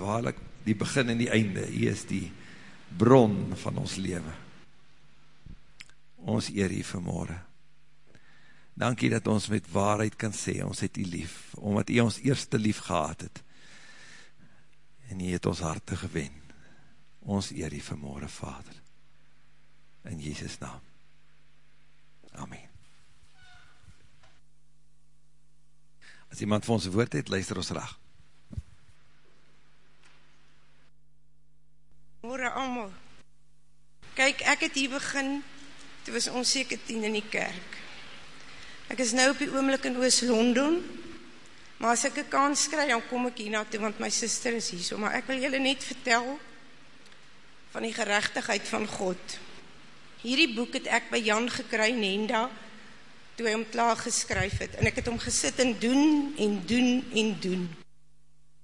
waarlik die begin en die einde, hy is die bron van ons leven. Ons eer hier vanmorgen. Dankie dat ons met waarheid kan sê, ons het die lief, omdat hy ons eerste lief gehad het, en hy het ons harte gewen. Ons eer die vanmorgen, Vader, in Jesus naam. Amen. As iemand vir ons woord het, luister ons rag. Morgen allemaal. Kijk, ek het hier begin, toe was ons seker tien in die kerk. Ek is nou op die oomlik in Oost-London, maar as ek een kans krijg, dan kom ek hier naartoe, want my sister is hier so. Maar ek wil julle net vertel van die gerechtigheid van God. Hierdie boek het ek by Jan gekry, Nenda, toe hy hom klaar geskryf het. En ek het hom gesit en doen, en doen, en doen.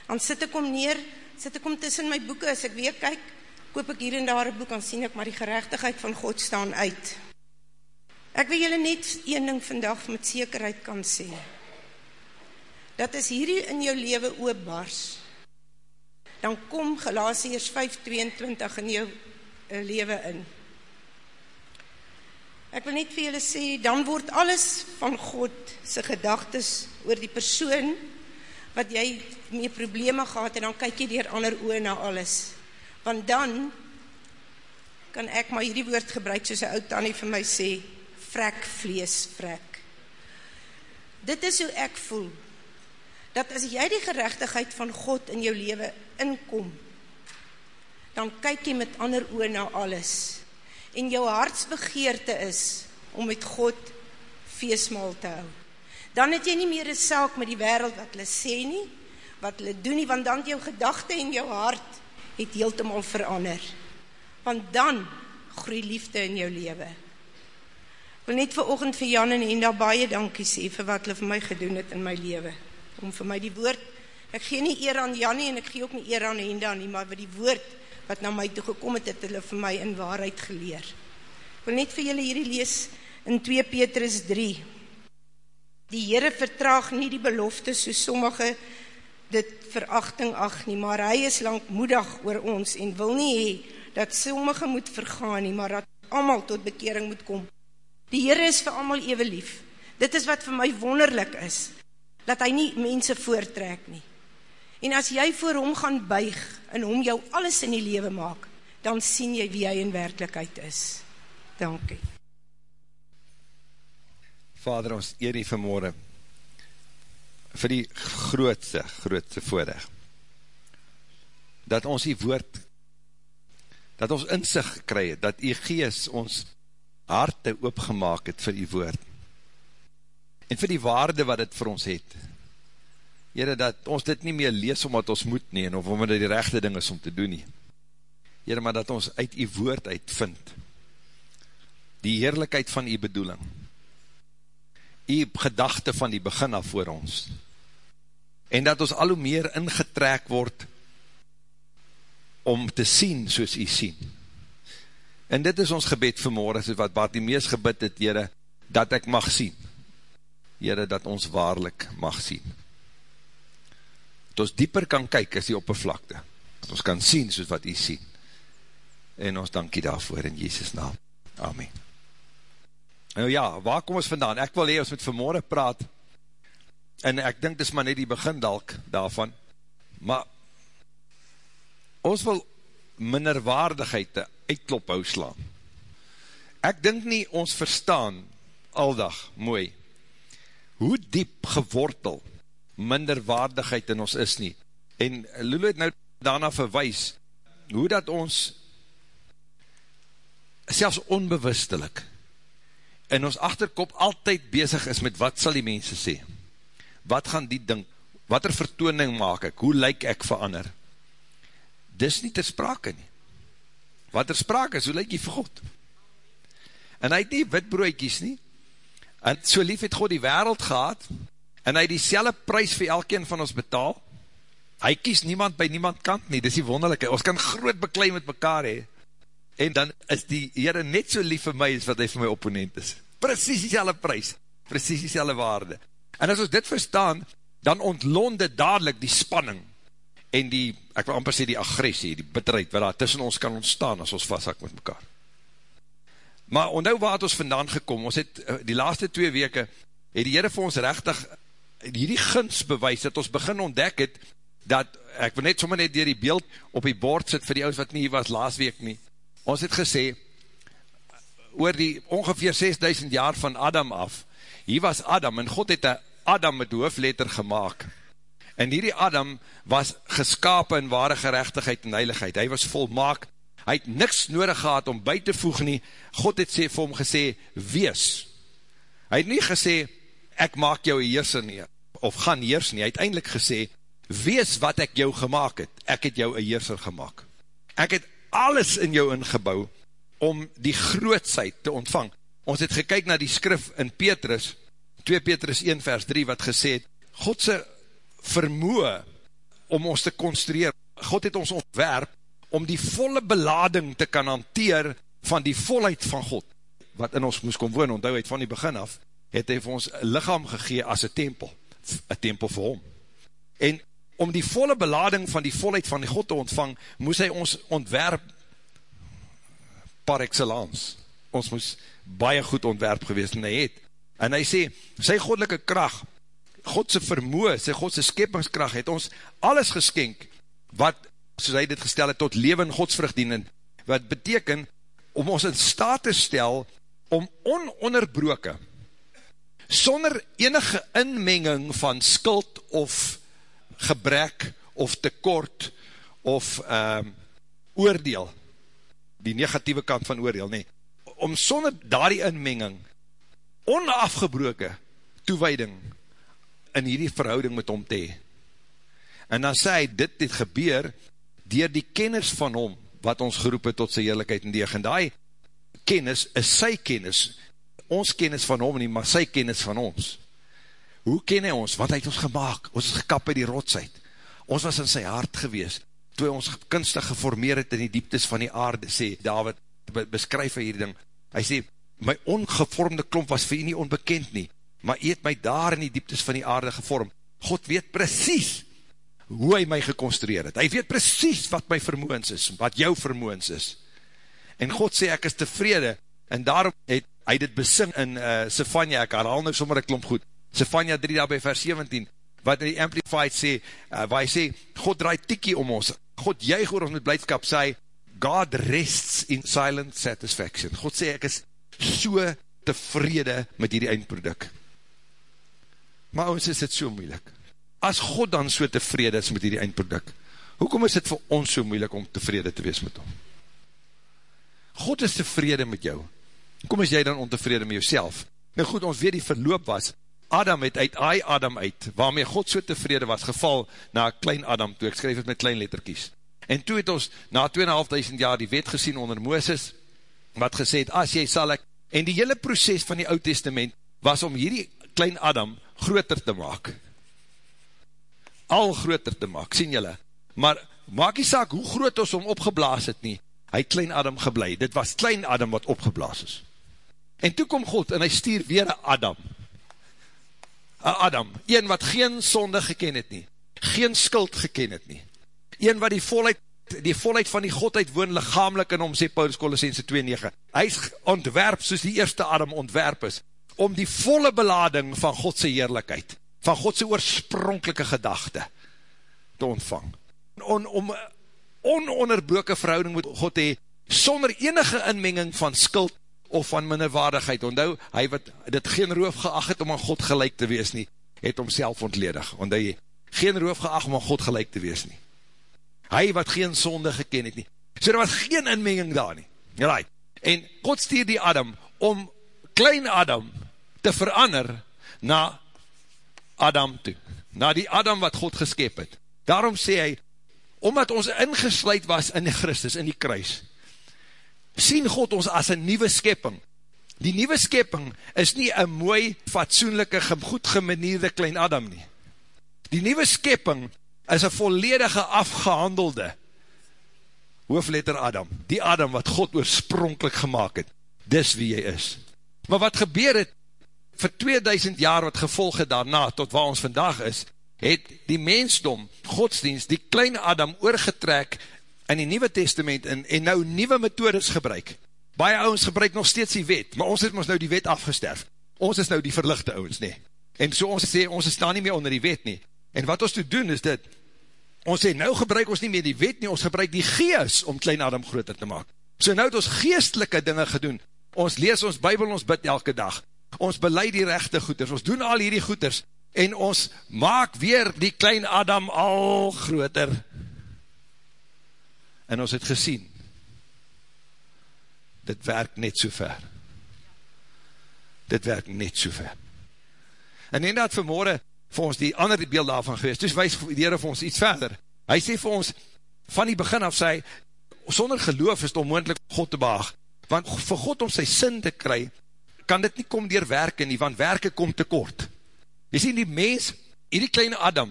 Dan sit ek hom neer, sit ek hom tussen my boeken, as ek weer kyk, koop ek hier en daar een boek, dan sien ek maar die gerechtigheid van God staan uit. Ek wil julle net een ding vandag met zekerheid kan sê. Dat is hierdie in jou leven oopbars, dan kom Galatiërs 5.22 in jou eh, leven in. Ek wil net vir julle sê, dan word alles van God sy gedagtes oor die persoon wat jy mee probleme gehad en dan kyk jy dier ander oor na alles. Want dan kan ek maar hierdie woord gebruik soos een oud tannie vir my sê, vrek vlees vrek. Dit is hoe ek voel, dat as jy die gerechtigheid van God in jou leven inkom, dan kyk jy met ander oor na alles, en jou hartsbegeerte is, om met God feestmaal te hou. Dan het jy nie meer een saak met die wereld wat hulle sê nie, wat hulle doen nie, want dan jou gedachte en jou hart het heeltemaal verander. Want dan groei liefde in jou leven wil net vir oogend vir Jan en Henda baie dankie sê vir wat hulle vir my gedoen het in my leven. Om vir my die woord, ek gee nie eer aan Jan nie en ek gee ook nie eer aan Henda nie, maar vir die woord wat na my toe gekom het, het hulle vir my in waarheid geleer. Ek wil net vir julle hierdie lees in 2 Petrus 3. Die Heere vertraag nie die belofte so sommige dit verachting ag nie, maar hy is langmoedig oor ons en wil nie hee dat sommige moet vergaan nie, maar dat allemaal tot bekering moet kom. Die Heere is vir allemaal ewe lief. Dit is wat vir my wonderlik is, dat hy nie mense voortrek nie. En as jy voor hom gaan buig, en hom jou alles in die lewe maak, dan sien jy wie hy in werkelijkheid is. Dankie. Vader, ons eer die vanmorgen, vir die grootste, grootste voorrecht, dat ons die woord, dat ons inzicht kry, dat die gees ons harte oopgemaak het vir die woord, en vir die waarde wat het vir ons het, Heere, dat ons dit nie meer lees omdat ons moet nie, en of omdat dit die rechte ding is om te doen nie, Heere, maar dat ons uit die woord uitvind, die heerlijkheid van die bedoeling, die gedachte van die begin af voor ons, en dat ons al hoe meer ingetrek word, om te sien soos jy sien, En dit is ons gebed vanmorgen, soos wat Bartimeus gebid het, Heere, dat ek mag sien. Heere, dat ons waarlik mag sien. Dat ons dieper kan kyk as die oppervlakte. Dat ons kan sien soos wat hy sien. En ons dankie daarvoor in Jezus naam. Amen. Nou ja, waar kom ons vandaan? Ek wil hee, ons met vanmorgen praat, en ek dink dis maar net die begin dalk daarvan, maar ons wil minderwaardigheid uitklop hou slaan. Ek dink nie ons verstaan aldag mooi hoe diep gewortel minderwaardigheid in ons is nie. En Lulu het nou daarna verwijs hoe dat ons selfs onbewustelik in ons achterkop altyd bezig is met wat sal die mense sê? Wat gaan die ding? Wat er vertooning maak ek? Hoe lyk ek verander? Dis nie ter sprake nie wat er sprake is, hoe lyk jy vir God? En hy het nie witbroekies nie, en so lief het God die wereld gehad, en hy die selle prijs vir elkeen van ons betaal, hy kies niemand by niemand kant nie, dis die wonderlijke, ons kan groot beklein met mekaar hee, en dan is die Heere net so lief vir my, as wat hy vir my opponent is, precies die selle prijs, precies die selle waarde, en as ons dit verstaan, dan ontlonde dadelijk die spanning, en die, ek wil amper sê die agressie, die bitterheid, wat daar tussen ons kan ontstaan, as ons vasthak met mekaar. Maar onthou waar het ons vandaan gekom, ons het eh, die laaste twee weke, het die Heere vir ons rechtig hierdie gins bewys, dat ons begin ontdek het, dat, ek wil net sommer net dier die beeld op die bord sit, vir die ouds wat nie was laas week nie, ons het gesê, oor die ongeveer 6000 jaar van Adam af, hier was Adam, en God het een Adam met hoofletter gemaakt, en hierdie Adam was geskapen in ware gerechtigheid en heiligheid, hy was volmaak, hy het niks nodig gehad om by te voeg nie, God het sê vir hom gesê, wees. Hy het nie gesê, ek maak jou heerser nie, of gaan heers nie, hy het eindelijk gesê, wees wat ek jou gemaakt het, ek het jou een heerser gemaakt. Ek het alles in jou ingebouw, om die grootsheid te ontvang. Ons het gekyk na die skrif in Petrus, 2 Petrus 1 vers 3, wat gesê het, Godse vermoe, om ons te construeer, God het ons ontwerp, om die volle belading te kan hanteer van die volheid van God, wat in ons moes kom woon, onthou het van die begin af, het hy vir ons lichaam gegee as een tempel, een tempel vir hom. En om die volle belading van die volheid van die God te ontvang, moes hy ons ontwerp par excellence. Ons moes baie goed ontwerp gewees en hy het. En hy sê, sy godelike kracht, Godse vermoe, sy Godse skepingskracht, het ons alles geskenk, wat soos hy dit gestel het, tot leven godsvrucht dienen, wat beteken, om ons in staat te stel, om ononderbroke, sonder enige inmenging van skuld of gebrek, of tekort, of um, oordeel, die negatieve kant van oordeel, nee, om sonder daardie inmenging, onafgebroke toewijding, in hierdie verhouding met hom te hee. En dan sê hy, dit het gebeur, dier die kennis van hom, wat ons geroep het tot sy heerlijkheid en deeg, en die kennis is sy kennis, ons kennis van hom nie, maar sy kennis van ons. Hoe ken hy ons? Want hy het ons gemaakt, ons is gekap by die rotsheid, ons was in sy hart gewees, toe hy ons kunstig geformeer het in die dieptes van die aarde, sê David, beskryf hy hierdie ding, hy sê, my ongevormde klomp was vir hy nie onbekend nie, maar hy het my daar in die dieptes van die aarde gevorm, God weet precies, hoe hy my geconstrueer het. Hy weet precies wat my vermoens is, wat jou vermoens is. En God sê, ek is tevrede, en daarom het hy dit besing in uh, Sefania, ek herhaal nou sommer ek klomp goed, Sefania 3 daar by vers 17, wat in die Amplified sê, uh, waar hy sê, God draai tikkie om ons, God juig oor ons met blijdskap, sê God rests in silent satisfaction. God sê, ek is so tevrede met hierdie eindproduct. Maar ons is dit so moeilik as God dan so tevrede is met die eindproduct, hoekom is dit vir ons so moeilik om tevrede te wees met hom? God is tevrede met jou. Kom is jy dan ontevrede met jouself? Nou goed, ons weet die verloop was, Adam het uit ai Adam uit, waarmee God so tevrede was, geval na klein Adam toe, ek skryf het met klein letterkies. En toe het ons na 2.500 jaar die wet gesien onder Mooses, wat gesê het, as jy sal ek, en die hele proces van die oud testament, was om hierdie klein Adam groter te maak. Al groter te maak, sien julle, maar maak die saak hoe groot ons om opgeblaas het nie, hy klein Adam geblei, dit was klein Adam wat opgeblaas is, en toe kom God en hy stuur weer Adam, Adam, een wat geen sonde geken het nie, geen skuld geken het nie, een wat die volheid, die volheid van die Godheid woon lichamelik in hom, sê Paulus Colossense 2,9, hy is ontwerp soos die eerste Adam ontwerp is, om die volle belading van Godse heerlijkheid, van Godse oorspronkelike gedachte te ontvang. On, om ononderbroke verhouding met God te hee, sonder enige inmenging van skuld of van minderwaardigheid. Ondou, hy wat dit geen roof geacht het om aan God gelijk te wees nie, het homself ontledig. Ondou, hy geen roof geacht om aan God gelijk te wees nie. Hy wat geen sonde geken het nie. So daar was geen inmenging daar nie. Right. En God stuur die Adam om klein Adam te verander na Adam toe, na die Adam wat God geskep het. Daarom sê hy, omdat ons ingesluid was in Christus, in die kruis, sien God ons as een nieuwe skepping. Die nieuwe skepping is nie een mooi, fatsoenlijke, goed gemenierde klein Adam nie. Die nieuwe skepping is een volledige afgehandelde hoofletter Adam. Die Adam wat God oorspronkelijk gemaakt het. Dis wie jy is. Maar wat gebeur het vir 2000 jaar wat gevolge daarna, tot waar ons vandag is, het die mensdom, godsdienst, die klein Adam oorgetrek in die Nieuwe Testament en, en nou nieuwe methodes gebruik. Baie ouwens gebruik nog steeds die wet, maar ons het ons nou die wet afgesterf. Ons is nou die verlichte ouwens, nie. En so ons sê, ons staan nie meer onder die wet nie. En wat ons toe doen is dit, ons sê, nou gebruik ons nie meer die wet nie, ons gebruik die gees om klein Adam groter te maak. So nou het ons geestelike dinge gedoen. Ons lees ons bybel, ons bid elke dag. Ons beleid die rechte goeders, ons doen al hierdie goeders, en ons maak weer die klein Adam al groter. En ons het gesien, dit werk net so ver. Dit werk net so ver. En en dat vanmorgen vir ons die ander beeld daarvan gewees, dus wees die heren vir ons iets verder. Hy sê vir ons, van die begin af sê, sonder geloof is het onmoendlik God te baag, want vir God om sy sin te kry, kan dit nie kom dier werke nie, want werke kom te kort. Jy sien die mens, hierdie kleine Adam,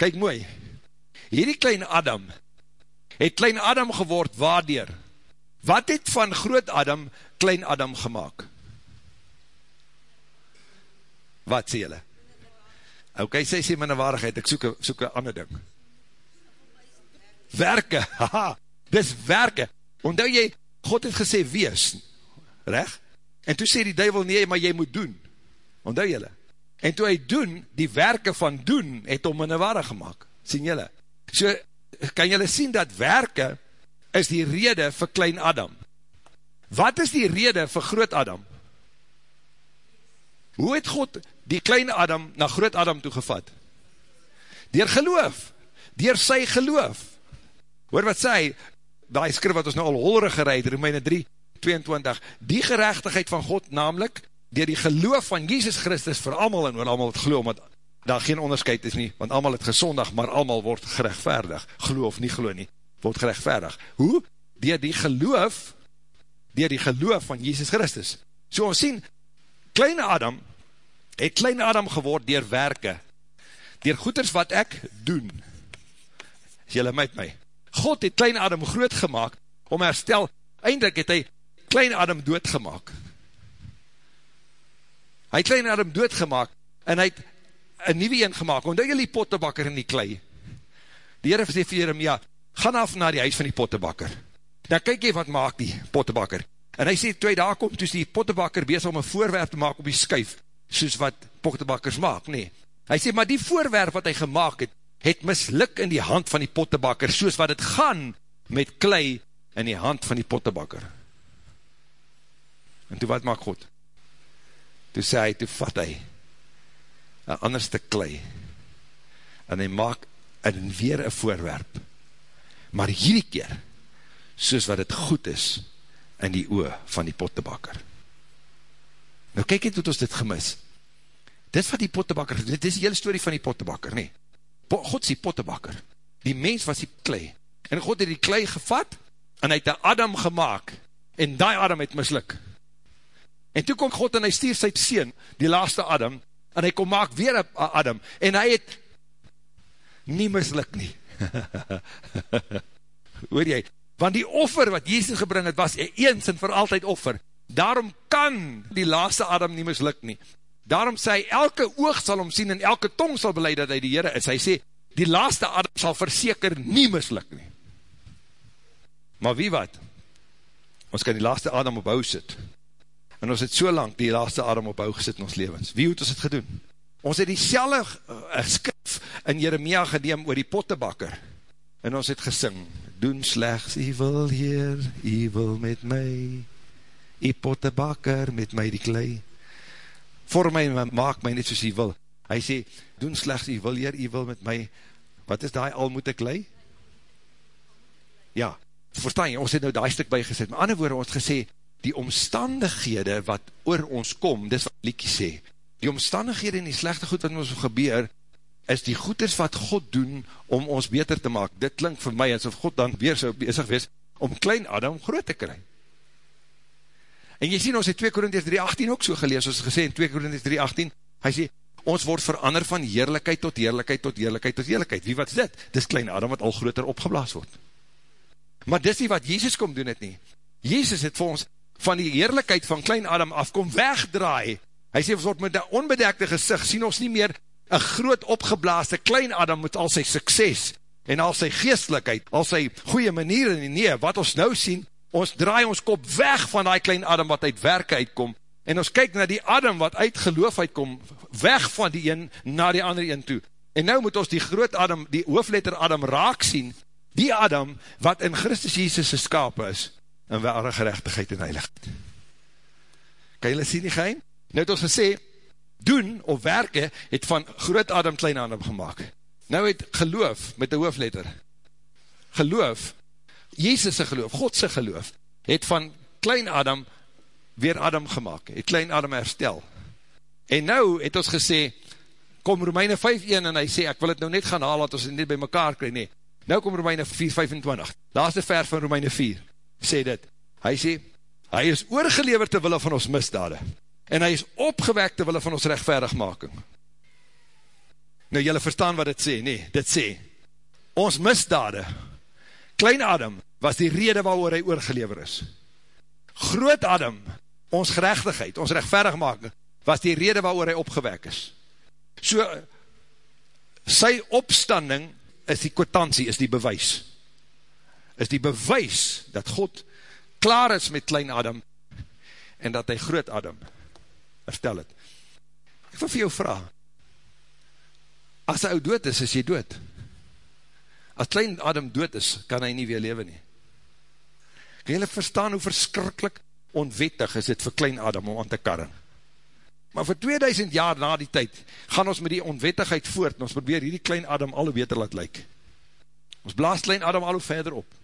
kyk mooi, hierdie kleine Adam, het klein Adam geword, waardeer? Wat het van groot Adam, klein Adam gemaakt? Wat sê julle? Ok, sê sê minderwaardigheid, ek soek, soek een ander ding. Werke, haha, dis werke. Ondou jy, God het gesê, wees, recht? En toe sê die duivel, nee, maar jy moet doen. Ondou julle? En toe hy doen, die werke van doen, het om minderwaardig gemaakt. Sien julle? So, kan julle sien dat werke, is die rede vir klein Adam. Wat is die rede vir groot Adam? Hoe het God die kleine Adam na groot Adam toegevat? Door geloof, door sy geloof. Hoor wat sê, die skrif wat ons nou al holre gereid, Romeine 3, 22, die gerechtigheid van God namelijk, door die geloof van Jesus Christus vir allemaal, en oor allemaal het geloof, want daar geen onderscheid is nie, want allemaal het gezondig, maar allemaal word gerechtvaardig, geloof nie geloof nie, word gerechtvaardig. Hoe? Door die geloof, door die geloof van Jesus Christus. So ons sien, kleine Adam, het klein Adam geword dier werke, dier goeders wat ek doen. Is jylle met my? God het klein Adam groot gemaakt, om herstel, eindelijk het hy klein Adam doodgemaak. Hy het klein Adam doodgemaak, en hy het een nieuwe een gemaakt, omdat jy die pottebakker in die klei. Die Heere sê vir ja, gaan af na die huis van die pottebakker. Dan kyk jy wat maak die pottebakker. En hy sê, twee daar kom, toes die pottebakker bezig om een voorwerp te maak op die skuif, soos wat pottebakkers maak, nee. Hy sê, maar die voorwerp wat hy gemaakt het, het misluk in die hand van die pottebakker, soos wat het gaan met klei in die hand van die pottebakker. En toe wat maak God? Toe sê hy, toe vat hy een ander stuk klei, en hy maak in weer een voorwerp, maar hierdie keer, soos wat het goed is, in die oor van die pottebakker. Nou kyk het, het ons dit gemis. Dit wat die pottebakker, dit is die hele story van die pottebakker, nee. God is die pottebakker. Die mens was die klei. En God het die klei gevat, en hy het een Adam gemaakt, en die Adam het misluk. En toe kom God en hy stuur sy sien, die laaste Adam, en hy kom maak weer een Adam, en hy het nie misluk nie. Hoor jy? Want die offer wat Jezus gebring het, was eens en vir altyd offer. Daarom kan die laaste Adam nie misluk nie. Daarom sê hy, elke oog sal hom sien en elke tong sal beleid dat hy die Heere is. Hy sê, die laaste Adam sal verseker nie misluk nie. Maar wie wat? Ons kan die laaste Adam op hou sit. En ons het so lang die laaste Adam op hou gesit in ons levens. Wie het ons het gedoen? Ons het die selle uh, skrif in Jeremia geneem oor die pottebakker. En ons het gesing, doen slechts evil hier, evil met my, die pottebakker met my die klei. Vorm my maak my net soos hy wil. Hy sê, doen slechts hy wil hier, hy wil met my. Wat is die al moet ek lei? Ja, verstaan jy, ons het nou die stuk bygeset. Maar ander woorde, ons gesê, die omstandighede wat oor ons kom, dis wat Liekie sê, die omstandighede en die slechte goed wat ons gebeur, is die goeders wat God doen om ons beter te maak. Dit klink vir my asof God dan weer so bezig wees om klein Adam groot te kry. En jy sien, ons het 2 Korinties 3.18 ook so gelees, ons gesê in 2 Korinties 3.18, hy sê, ons word verander van heerlijkheid tot heerlijkheid tot heerlijkheid tot heerlijkheid. Wie wat is dit? Dis klein Adam wat al groter opgeblaas word. Maar dis nie wat Jezus kom doen het nie. Jezus het vir ons van die heerlijkheid van klein Adam af kom wegdraai. Hy sê, ons word met die onbedekte gezicht, sien ons nie meer een groot opgeblaaste klein Adam met al sy sukses, en al sy geestlikheid, al sy goeie manier en nee, wat ons nou sien, ons draai ons kop weg van die klein Adam wat uit werk uitkom, en ons kyk na die Adam wat uit geloof uitkom, weg van die een na die ander een toe. En nou moet ons die groot Adam, die hoofletter Adam raak sien, die Adam wat in Christus Jesus geskapen is, in ware gerechtigheid en heiligheid. Kan julle sien die geheim? Nou het ons gesê, doen of werke het van groot Adam klein Adam gemaakt. Nou het geloof met die hoofletter, geloof, Jezus' geloof, Godse geloof, het van klein Adam weer Adam gemaakt, het klein Adam herstel. En nou het ons gesê, kom Romeine 5.1 en hy sê, ek wil het nou net gaan haal, dat ons het net by mekaar krijg, nee. Nou kom Romeine 4.25, laatste vers van Romeine 4, sê dit, hy sê, hy is oorgeleverd te wille van ons misdade, en hy is opgewekt te wille van ons rechtvaardigmaking. Nou, jylle verstaan wat dit sê, nee, dit sê, ons misdade, klein Adam, was die rede waarover hy oorgelever is. Groot Adam, ons gerechtigheid, ons rechtvaardigmaking, was die rede waarover hy opgewek is. So, sy opstanding is die kwotantie, is die bewys. Is die bewys dat God klaar is met klein Adam en dat hy groot Adam herstel het. Ek wil vir jou vraag, as hy dood is, is jy dood. As klein Adam dood is, kan hy nie weer leven nie. Kan jylle verstaan hoe verskrikkelijk onwettig is dit vir klein Adam om aan te karren? Maar vir 2000 jaar na die tyd, gaan ons met die onwettigheid voort, en ons probeer hierdie klein Adam al hoe beter laat lyk. Ons blaas klein Adam al hoe verder op.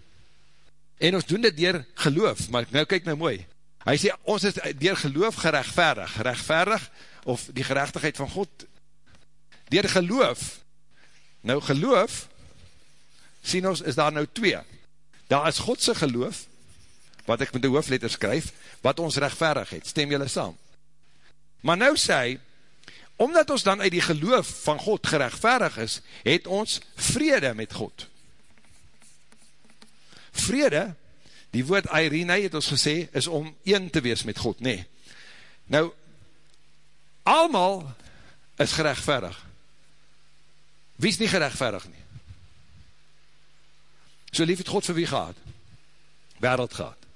En ons doen dit dier geloof, maar nou kyk nou mooi. Hy sê, ons is dier geloof gerechtvaardig, rechtvaardig, of die gerechtigheid van God Dier geloof, nou geloof, sien ons, is daar nou twee. Daar is Godse geloof, wat ek met die hoofletter skryf, wat ons rechtverig het, stem julle saam. Maar nou sê hy, omdat ons dan uit die geloof van God gerechtverig is, het ons vrede met God. Vrede, die woord Irene het ons gesê, is om een te wees met God, nee. Nou, almal is gerechtverig. Wie is nie gerechtverig nie? So lief het God vir wie gehad? Wereld gehad.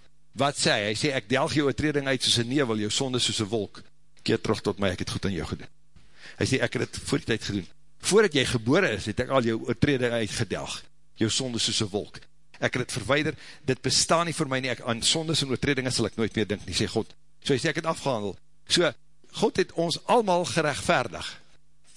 Wat sê hy? Hy sê, ek delg jou oortreding uit soos een nevel, jou sonde soos een wolk. Keer terug tot my, ek het goed aan jou gedoen. Hy sê, ek het het voor die tijd gedoen. Voordat jy gebore is, het ek al jou oortreding uitgedelg. Jou sonde soos een wolk. Ek het het verweider, dit bestaan nie vir my nie, ek, aan sondes en oortredinge sal ek nooit meer dink nie, sê God. So hy sê, ek het afgehandel. So, God het ons allemaal gerechtvaardig.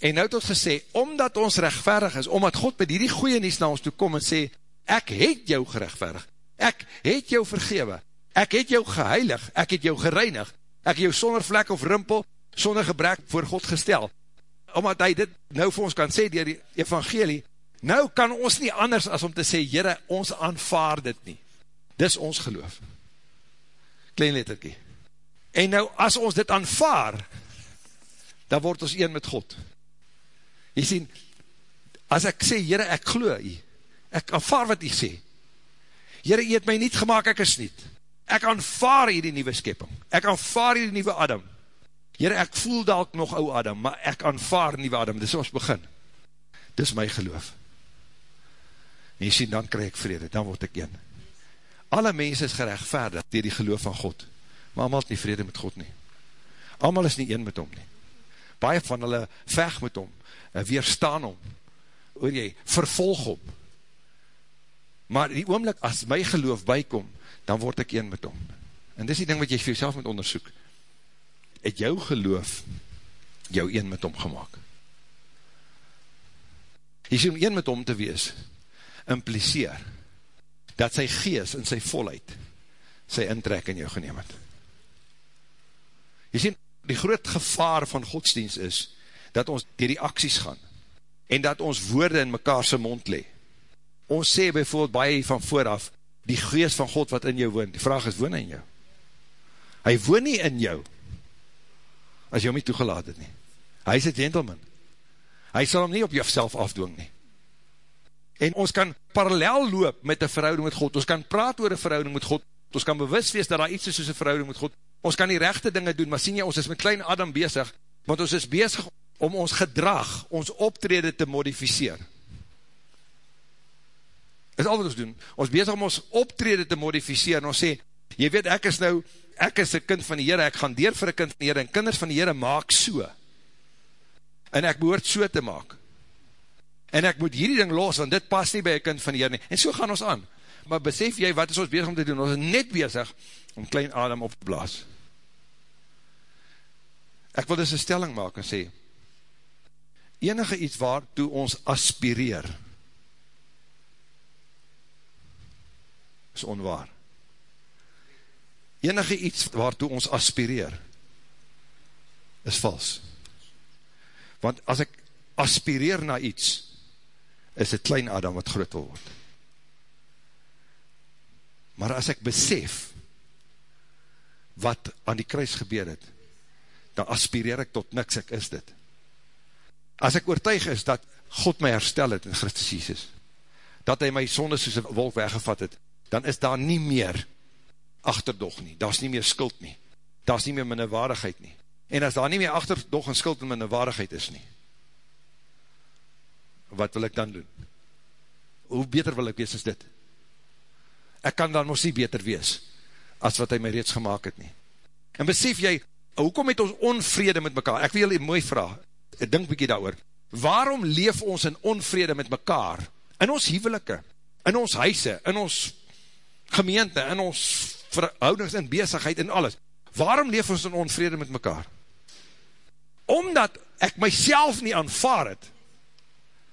En nou het ons gesê, omdat ons rechtverig is, omdat God met die goeie nies na ons toe kom en sê, ek het jou gerechtverig, ek het jou vergewe, ek het jou geheilig, ek het jou gereinig, ek het jou sonder vlek of rimpel, sonder gebrek voor God gestel. Omdat hy dit nou vir ons kan sê, dier die evangelie, nou kan ons nie anders as om te sê, jyre, ons aanvaard dit nie. Dis ons geloof. Klein letterkie. En nou, as ons dit aanvaard, dan word ons een met God. Jy sien, as ek sê, Heere, ek glo jy, ek aanvaar wat jy sê, Heere, jy het my niet gemaakt, ek is niet, ek aanvaar jy die nieuwe skepping, ek aanvaar jy die nieuwe Adam, Heere, ek voel dalk nog ou Adam, maar ek aanvaar nieuwe Adam, dis ons begin, dis my geloof, en jy sien, dan krijg ek vrede, dan word ek een, alle mense is gerechtvaardig, dier die geloof van God, maar allemaal is nie vrede met God nie, allemaal is nie een met hom nie, baie van hulle veg met hom, weerstaan om, oor jy, vervolg om, maar die oomlik, as my geloof bykom, dan word ek een met hom, en dis die ding wat jy vir jouself moet onderzoek, het jou geloof, jou een met hom gemaakt, jy sê om een met hom te wees, impliseer, dat sy gees in sy volheid, sy intrek in jou geneem het, jy sê, die groot gevaar van godsdienst is, dat ons dier die acties gaan, en dat ons woorde in mekaarse mond le. Ons sê bijvoorbeeld baie van vooraf, die geest van God wat in jou woon, die vraag is, woon in jou? Hy woon nie in jou, as jy hom nie toegelaat het nie. Hy is een gentleman. Hy sal hom nie op jouself afdoen nie. En ons kan parallel loop met die verhouding met God, ons kan praat oor die verhouding met God, ons kan bewus wees dat daar iets is soos die verhouding met God, ons kan die rechte dinge doen, maar sien jy, ons is met klein Adam bezig, want ons is bezig om ons gedrag, ons optrede te modificeer. Is al wat ons doen. Ons bezig om ons optrede te modificeer, en ons sê, jy weet, ek is nou, ek is een kind van die Heere, ek gaan deur vir een kind van die Heere, en kinders van die Heere maak so. En ek behoort so te maak. En ek moet hierdie ding los, want dit pas nie by een kind van die Heere nie. En so gaan ons aan. Maar besef jy, wat is ons bezig om te doen? Ons is net bezig om klein adem op te blaas. Ek wil dus een stelling maak en sê, enige iets waartoe ons aspireer, is onwaar. Enige iets waartoe ons aspireer, is vals. Want as ek aspireer na iets, is het klein Adam wat groot wil word. Maar as ek besef, wat aan die kruis gebeur het, dan aspireer ek tot niks, ek is dit. As ek oortuig is, dat God my herstel het in Christus Jesus, dat hy my sonde soos een wolk weggevat het, dan is daar nie meer achterdog nie, daar is nie meer skuld nie, daar is nie meer minnewaardigheid nie, en as daar nie meer achterdog en skuld en minnewaardigheid is nie, wat wil ek dan doen? Hoe beter wil ek wees as dit? Ek kan dan mos nie beter wees, as wat hy my reeds gemaakt het nie. En besef jy, hoekom het ons onvrede met mekaar? Ek wil jy mooi vraag, ek dink bykie daar waarom leef ons in onvrede met mekaar? In ons huwelike, in ons huise, in ons gemeente, in ons verhoudings en bezigheid en alles. Waarom leef ons in onvrede met mekaar? Omdat ek myself nie aanvaar het,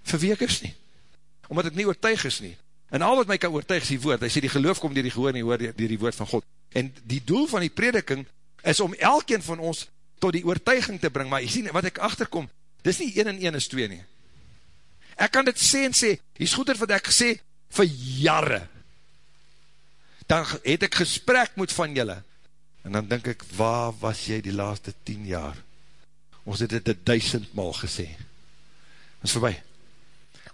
vir wie ek is nie. Omdat ek nie oortuig is nie. En al wat my kan oortuig is die woord. Hy sê die geloof kom dier die gehoor en die hoor dier die woord van God. En die doel van die prediking is om elkeen van ons tot die oortuiging te bring. Maar jy sien wat ek achterkom, dis nie 1 en 1 is 2 nie. Ek kan dit sê en sê, hier is goeder wat ek gesê, vir jare, dan het ek gesprek moet van julle, en dan denk ek, waar was jy die laaste 10 jaar? Ons het dit duisend maal gesê. Is voorbij.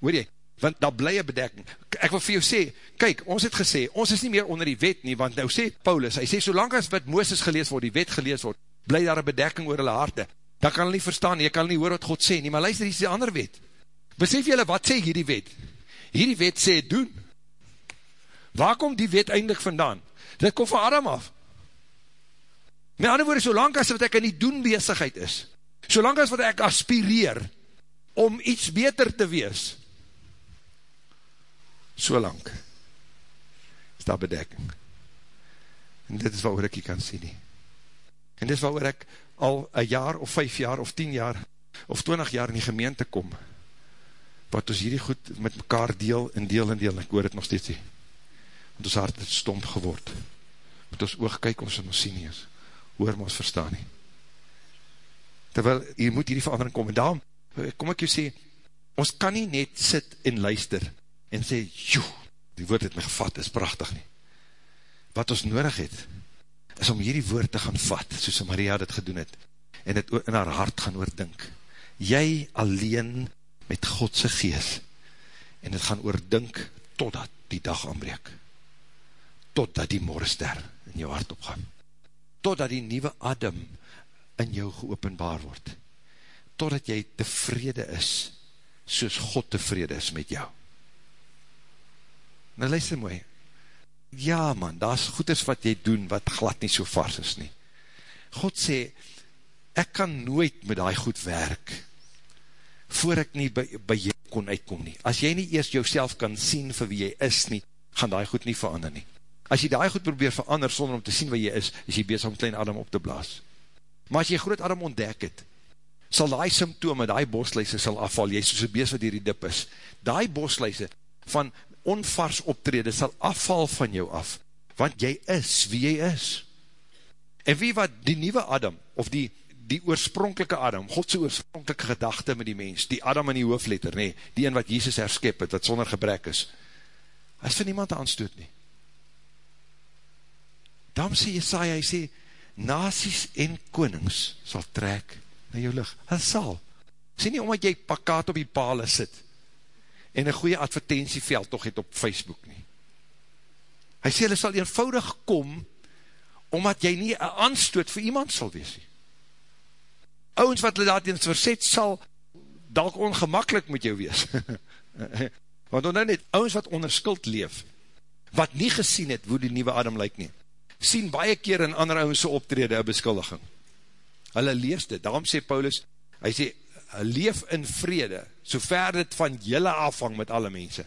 Hoor jy, want daar bly een bedekking. Ek wil vir jou sê, kyk, ons het gesê, ons is nie meer onder die wet nie, want nou sê Paulus, hy sê, solang as wat Mooses gelees word, die wet gelees word, bly daar een bedekking oor hulle harte. Dan kan hulle nie verstaan, jy kan nie hoor wat God sê nie, maar luister, hier is die ander wet. Besef julle, wat sê hierdie wet? Hierdie wet sê, doen, Waar kom die wet eindelijk vandaan? Dit kom van Adam af. Met ander woorde, solang as wat ek in die doen bezigheid is, solang as wat ek aspireer om iets beter te wees, so lang is daar bedekking. En dit is wat ek hier kan sien nie. En dit is wat ek al een jaar of vijf jaar of tien jaar of twintig jaar in die gemeente kom, wat ons hierdie goed met mekaar deel en deel en deel, en ek hoor het nog steeds nie want ons hart het stomp geword, met ons oog kyk ons in ons sien nie is, hoor maar ons verstaan nie. Terwyl, hier moet hierdie verandering kom, en daarom, kom ek jou sê, ons kan nie net sit en luister, en sê, joe, die woord het my gevat, is prachtig nie. Wat ons nodig het, is om hierdie woord te gaan vat, soos Maria dit gedoen het, en het in haar hart gaan oordink. Jy alleen met Godse gees, en het gaan oordink, totdat die dag aanbreek totdat die morgenster in jou hart opgaan, totdat die nieuwe adem in jou geopenbaar word, totdat jy tevrede is, soos God tevrede is met jou. Nou luister mooi, ja man, daar is goeders wat jy doen, wat glad nie so vars is nie. God sê, ek kan nooit met die goed werk, voor ek nie by, by jy kon uitkom nie. As jy nie eerst jouself kan sien vir wie jy is nie, gaan die goed nie verander nie. As jy die goed probeer verander, sonder om te sien wat jy is, is jy bezig om klein Adam op te blaas. Maar as jy groot Adam ontdek het, sal die symptome, die bosluise sal afval, jy soos een beest wat hier die dip is, die bosluise van onvars optrede sal afval van jou af, want jy is wie jy is. En wie wat die nieuwe Adam, of die, die oorspronkelike Adam, Godse oorspronkelike gedachte met die mens, die Adam in die hoofletter, nee, die in wat Jesus herskep het, wat sonder gebrek is, hy is vir niemand aanstoot nie. Daarom sê Jesaja, hy sê, nasies en konings sal trek na jou licht. Hy sal. Sê nie omdat jy pakkaat op die pale sit en een goeie advertentieveld toch het op Facebook nie. Hy sê, hy sal eenvoudig kom omdat jy nie een aanstoot vir iemand sal wees ouwens wat hulle daarteen verset, sal dalk ongemakkelijk met jou wees. Want nou net, ouwens wat onder skuld leef, wat nie gesien het, hoe die nieuwe Adam lyk nie, sien baie keer in ander ouwens so optrede, een beskuldiging. Hulle lees dit, daarom sê Paulus, hy sê, leef in vrede, so ver dit van jylle afhang met alle mense.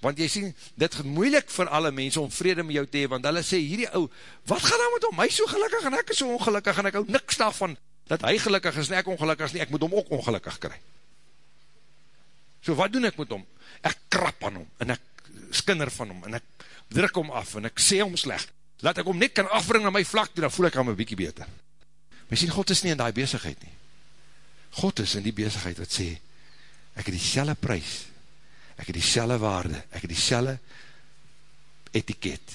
Want jy sien, dit is moeilik vir alle mense om vrede met jou te hee, want hulle sê, hierdie ou, wat gaan nou met hom? Hy is so gelukkig en ek is so ongelukkig en ek hou niks daarvan, dat hy gelukkig is en ek ongelukkig is nie, ek moet hom ook ongelukkig kry. So wat doen ek met hom? Ek krap aan hom, en ek skinner van hom, en ek druk hom af, en ek sê hom sleg, laat ek hom net kan afbring na my vlak, dan voel ek aan my bykie beter. Maar sien, God is nie in die bezigheid nie. God is in die bezigheid wat sê, ek het die selle prijs, ek het die selle waarde, ek het die selle etiket,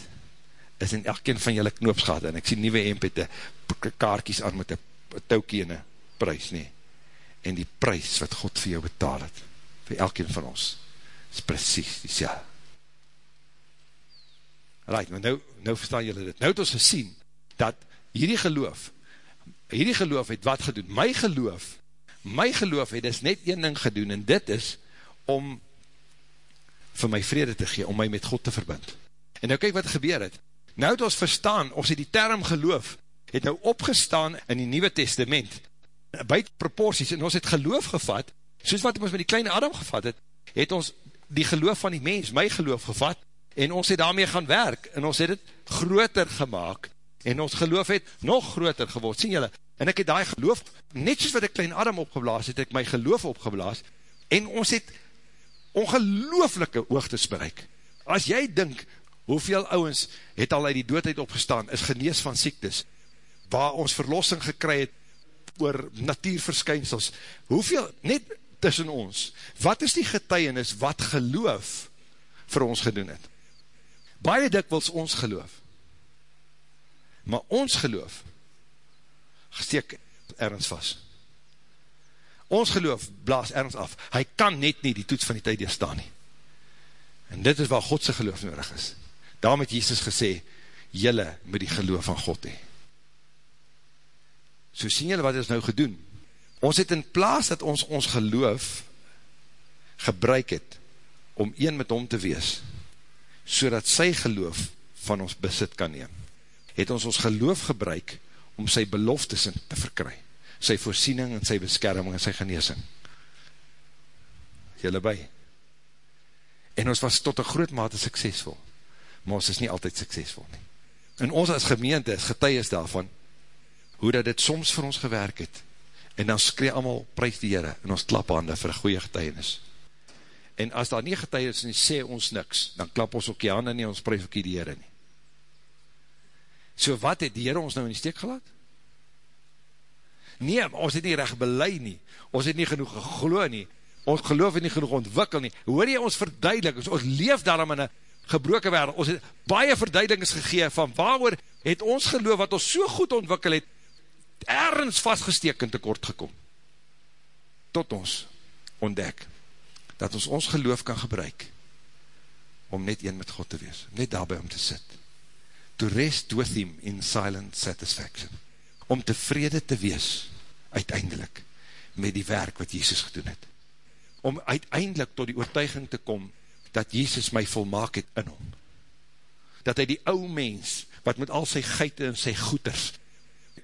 is in elkeen van julle knoopsgade, en ek sien nieuwe hemp het die kaartjes aan met die toukie en die prijs, nie. En die prijs wat God vir jou betaal het, vir elkeen van ons, is precies die selle. Right, maar nou, nou verstaan julle dit. Nou het ons gesien, dat hierdie geloof, hierdie geloof het wat gedoen? My geloof, my geloof het is net een ding gedoen, en dit is om vir my vrede te gee, om my met God te verbind. En nou kyk wat gebeur het. Nou het ons verstaan, ons het die term geloof, het nou opgestaan in die Nieuwe Testament, buiten proporties, en ons het geloof gevat, soos wat ons met die kleine Adam gevat het, het ons die geloof van die mens, my geloof gevat, en ons het daarmee gaan werk, en ons het het groter gemaakt, en ons geloof het nog groter geword, sien julle, en ek het die geloof, net soos wat ek klein Adam opgeblaas het, het ek my geloof opgeblaas, en ons het ongelooflike hoogtes bereik. As jy dink, hoeveel ouwens het al uit die doodheid opgestaan, is genees van siektes, waar ons verlossing gekry het, oor natuurverskynsels, hoeveel, net tussen ons, wat is die getuienis, wat geloof vir ons gedoen het? Baie dikwils ons geloof, maar ons geloof, gesteek ergens vast. Ons geloof blaas ergens af. Hy kan net nie die toets van die tyd doorstaan nie. En dit is waar Godse geloof nodig is. Daarom het Jesus gesê, jylle moet die geloof van God hee. So sien jylle wat ons nou gedoen. Ons het in plaas dat ons ons geloof gebruik het om een met hom te wees, so sy geloof van ons besit kan neem, het ons ons geloof gebruik om sy beloftes te verkry, sy voorsiening en sy beskerming en sy geneesing. Julle by. En ons was tot een groot mate suksesvol, maar ons is nie altyd suksesvol nie. En ons as gemeente is getuies daarvan, hoe dat dit soms vir ons gewerk het, en dan skree allemaal prijs die Heere, en ons klap handen vir goeie getuienis. En as daar nie getuienis nie, sê ons niks, dan klap ons ook die handen nie, ons prijs ook die Heere nie. So wat het die Heere ons nou in die steek gelaat? Nee, ons het nie recht beleid nie. Ons het nie genoeg gegloe nie. Ons geloof het nie genoeg ontwikkel nie. Hoor jy ons verduidelik? Ons leef daarom in een gebroken wereld. Ons het baie verduidelikings gegeen van waarover het ons geloof wat ons so goed ontwikkel het, ergens vastgesteek in tekort gekom. Tot ons ontdek dat ons ons geloof kan gebruik om net een met God te wees. Net daarby om te sit to rest with him in silent satisfaction, om tevrede te wees, uiteindelik, met die werk wat Jesus gedoen het, om uiteindelik tot die oortuiging te kom, dat Jesus my volmaak het in hom, dat hy die ou mens, wat met al sy geite en sy goeders,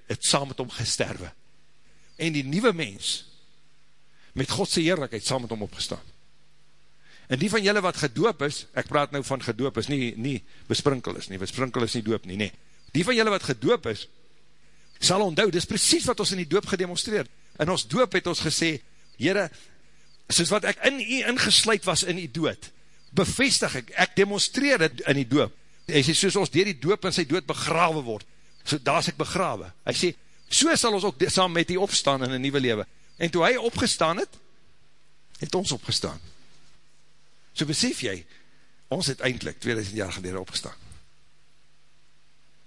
het saam met hom gesterwe, en die nieuwe mens, met Godse heerlijkheid saam met hom opgestaan, En die van julle wat gedoop is, ek praat nou van gedoop is, nie, nie besprinkel is nie, besprinkel is nie doop nie, nie. Die van julle wat gedoop is, sal onthou, dit is precies wat ons in die doop gedemonstreer. In ons doop het ons gesê, Heere, soos wat ek in u ingesluid was in die dood, bevestig ek, ek demonstreer het in die doop. Hy sê, soos ons dier die doop in sy dood begrawe word, so daar is ek begrawe. Hy sê, so sal ons ook saam met die opstaan in een nieuwe lewe. En toe hy opgestaan het, het ons opgestaan. So besef jy, ons het eindelijk 2000 jaar gelede opgestaan.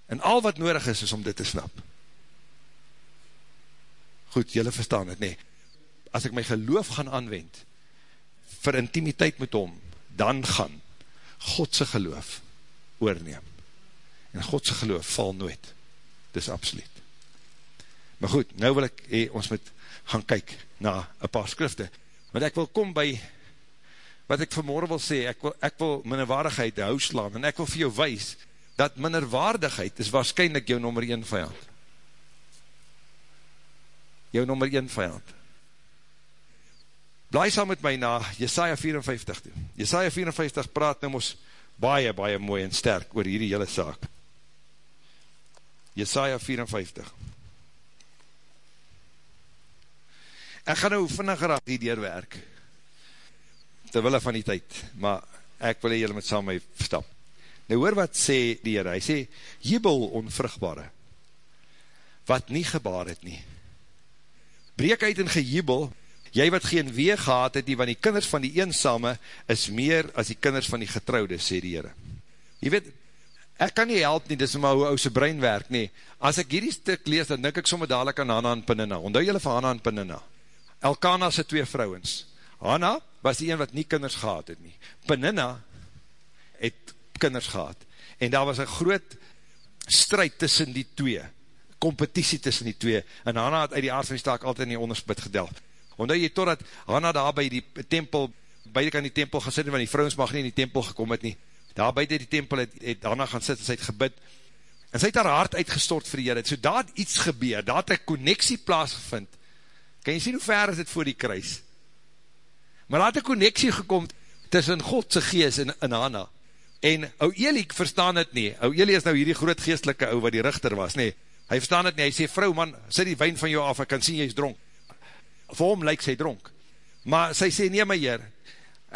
En al wat nodig is, is om dit te snap. Goed, jylle verstaan het, nee. As ek my geloof gaan aanwend, vir intimiteit met hom, dan gaan Godse geloof oorneem. En Godse geloof val nooit. Dis absoluut. Maar goed, nou wil ek, hey, ons moet gaan kyk na een paar skrifte, want ek wil kom by, wat ek vanmorgen wil sê, ek wil, ek wil minderwaardigheid hou slaan, en ek wil vir jou wees, dat minderwaardigheid is waarschijnlijk jou nummer 1 vijand. Jou nummer 1 vijand. Blaai saam met my na Jesaja 54 toe. Jesaja 54 praat nou ons baie, baie mooi en sterk oor hierdie hele saak. Jesaja 54. Ek gaan nou vinnig graag hier deurwerk, terwille van die tyd, maar ek wil julle met saam my stap. Nou hoor wat sê die Heer, hy sê, jubel onvrugbare, wat nie gebaar het nie. Breek uit in gejubel, jy wat geen wee gehad het nie, want die kinders van die eensame is meer as die kinders van die getrouwde, sê die Heer. Jy weet, ek kan nie help nie, dis maar hoe ouse brein werk nie. As ek hierdie stuk lees, dan denk ek somme dadelijk aan Hanna en Penina. Ondou jylle van Hanna en Penina. Elkana sy twee vrouwens. Hanna was die een wat nie kinders gehad het nie. Penina het kinders gehad. En daar was een groot strijd tussen die twee. Competitie tussen die twee. En Hanna het uit die aard van die staak altijd in die onderspit gedelp. Ondou jy totdat Hanna daar by die tempel, beide kan die tempel gaan sit, want die vrouwens mag nie in die tempel gekom het nie daar buiten die tempel het, het Hanna gaan sit, en sy het gebid, en sy het haar hart uitgestort vir die Heer, so daar het iets gebeur, daar het een connectie plaasgevind, kan jy sien hoe ver is dit voor die kruis, maar daar het een connectie gekom, tussen Godse gees en, en Hanna, en ou Eli verstaan het nie, ou Eli is nou hierdie groot geestelike ou, wat die richter was, nee, hy verstaan het nie, hy sê, vrou man, sit die wijn van jou af, ek kan sien jy is dronk, vir hom lyk sy dronk, maar sy sê, nee my Heer,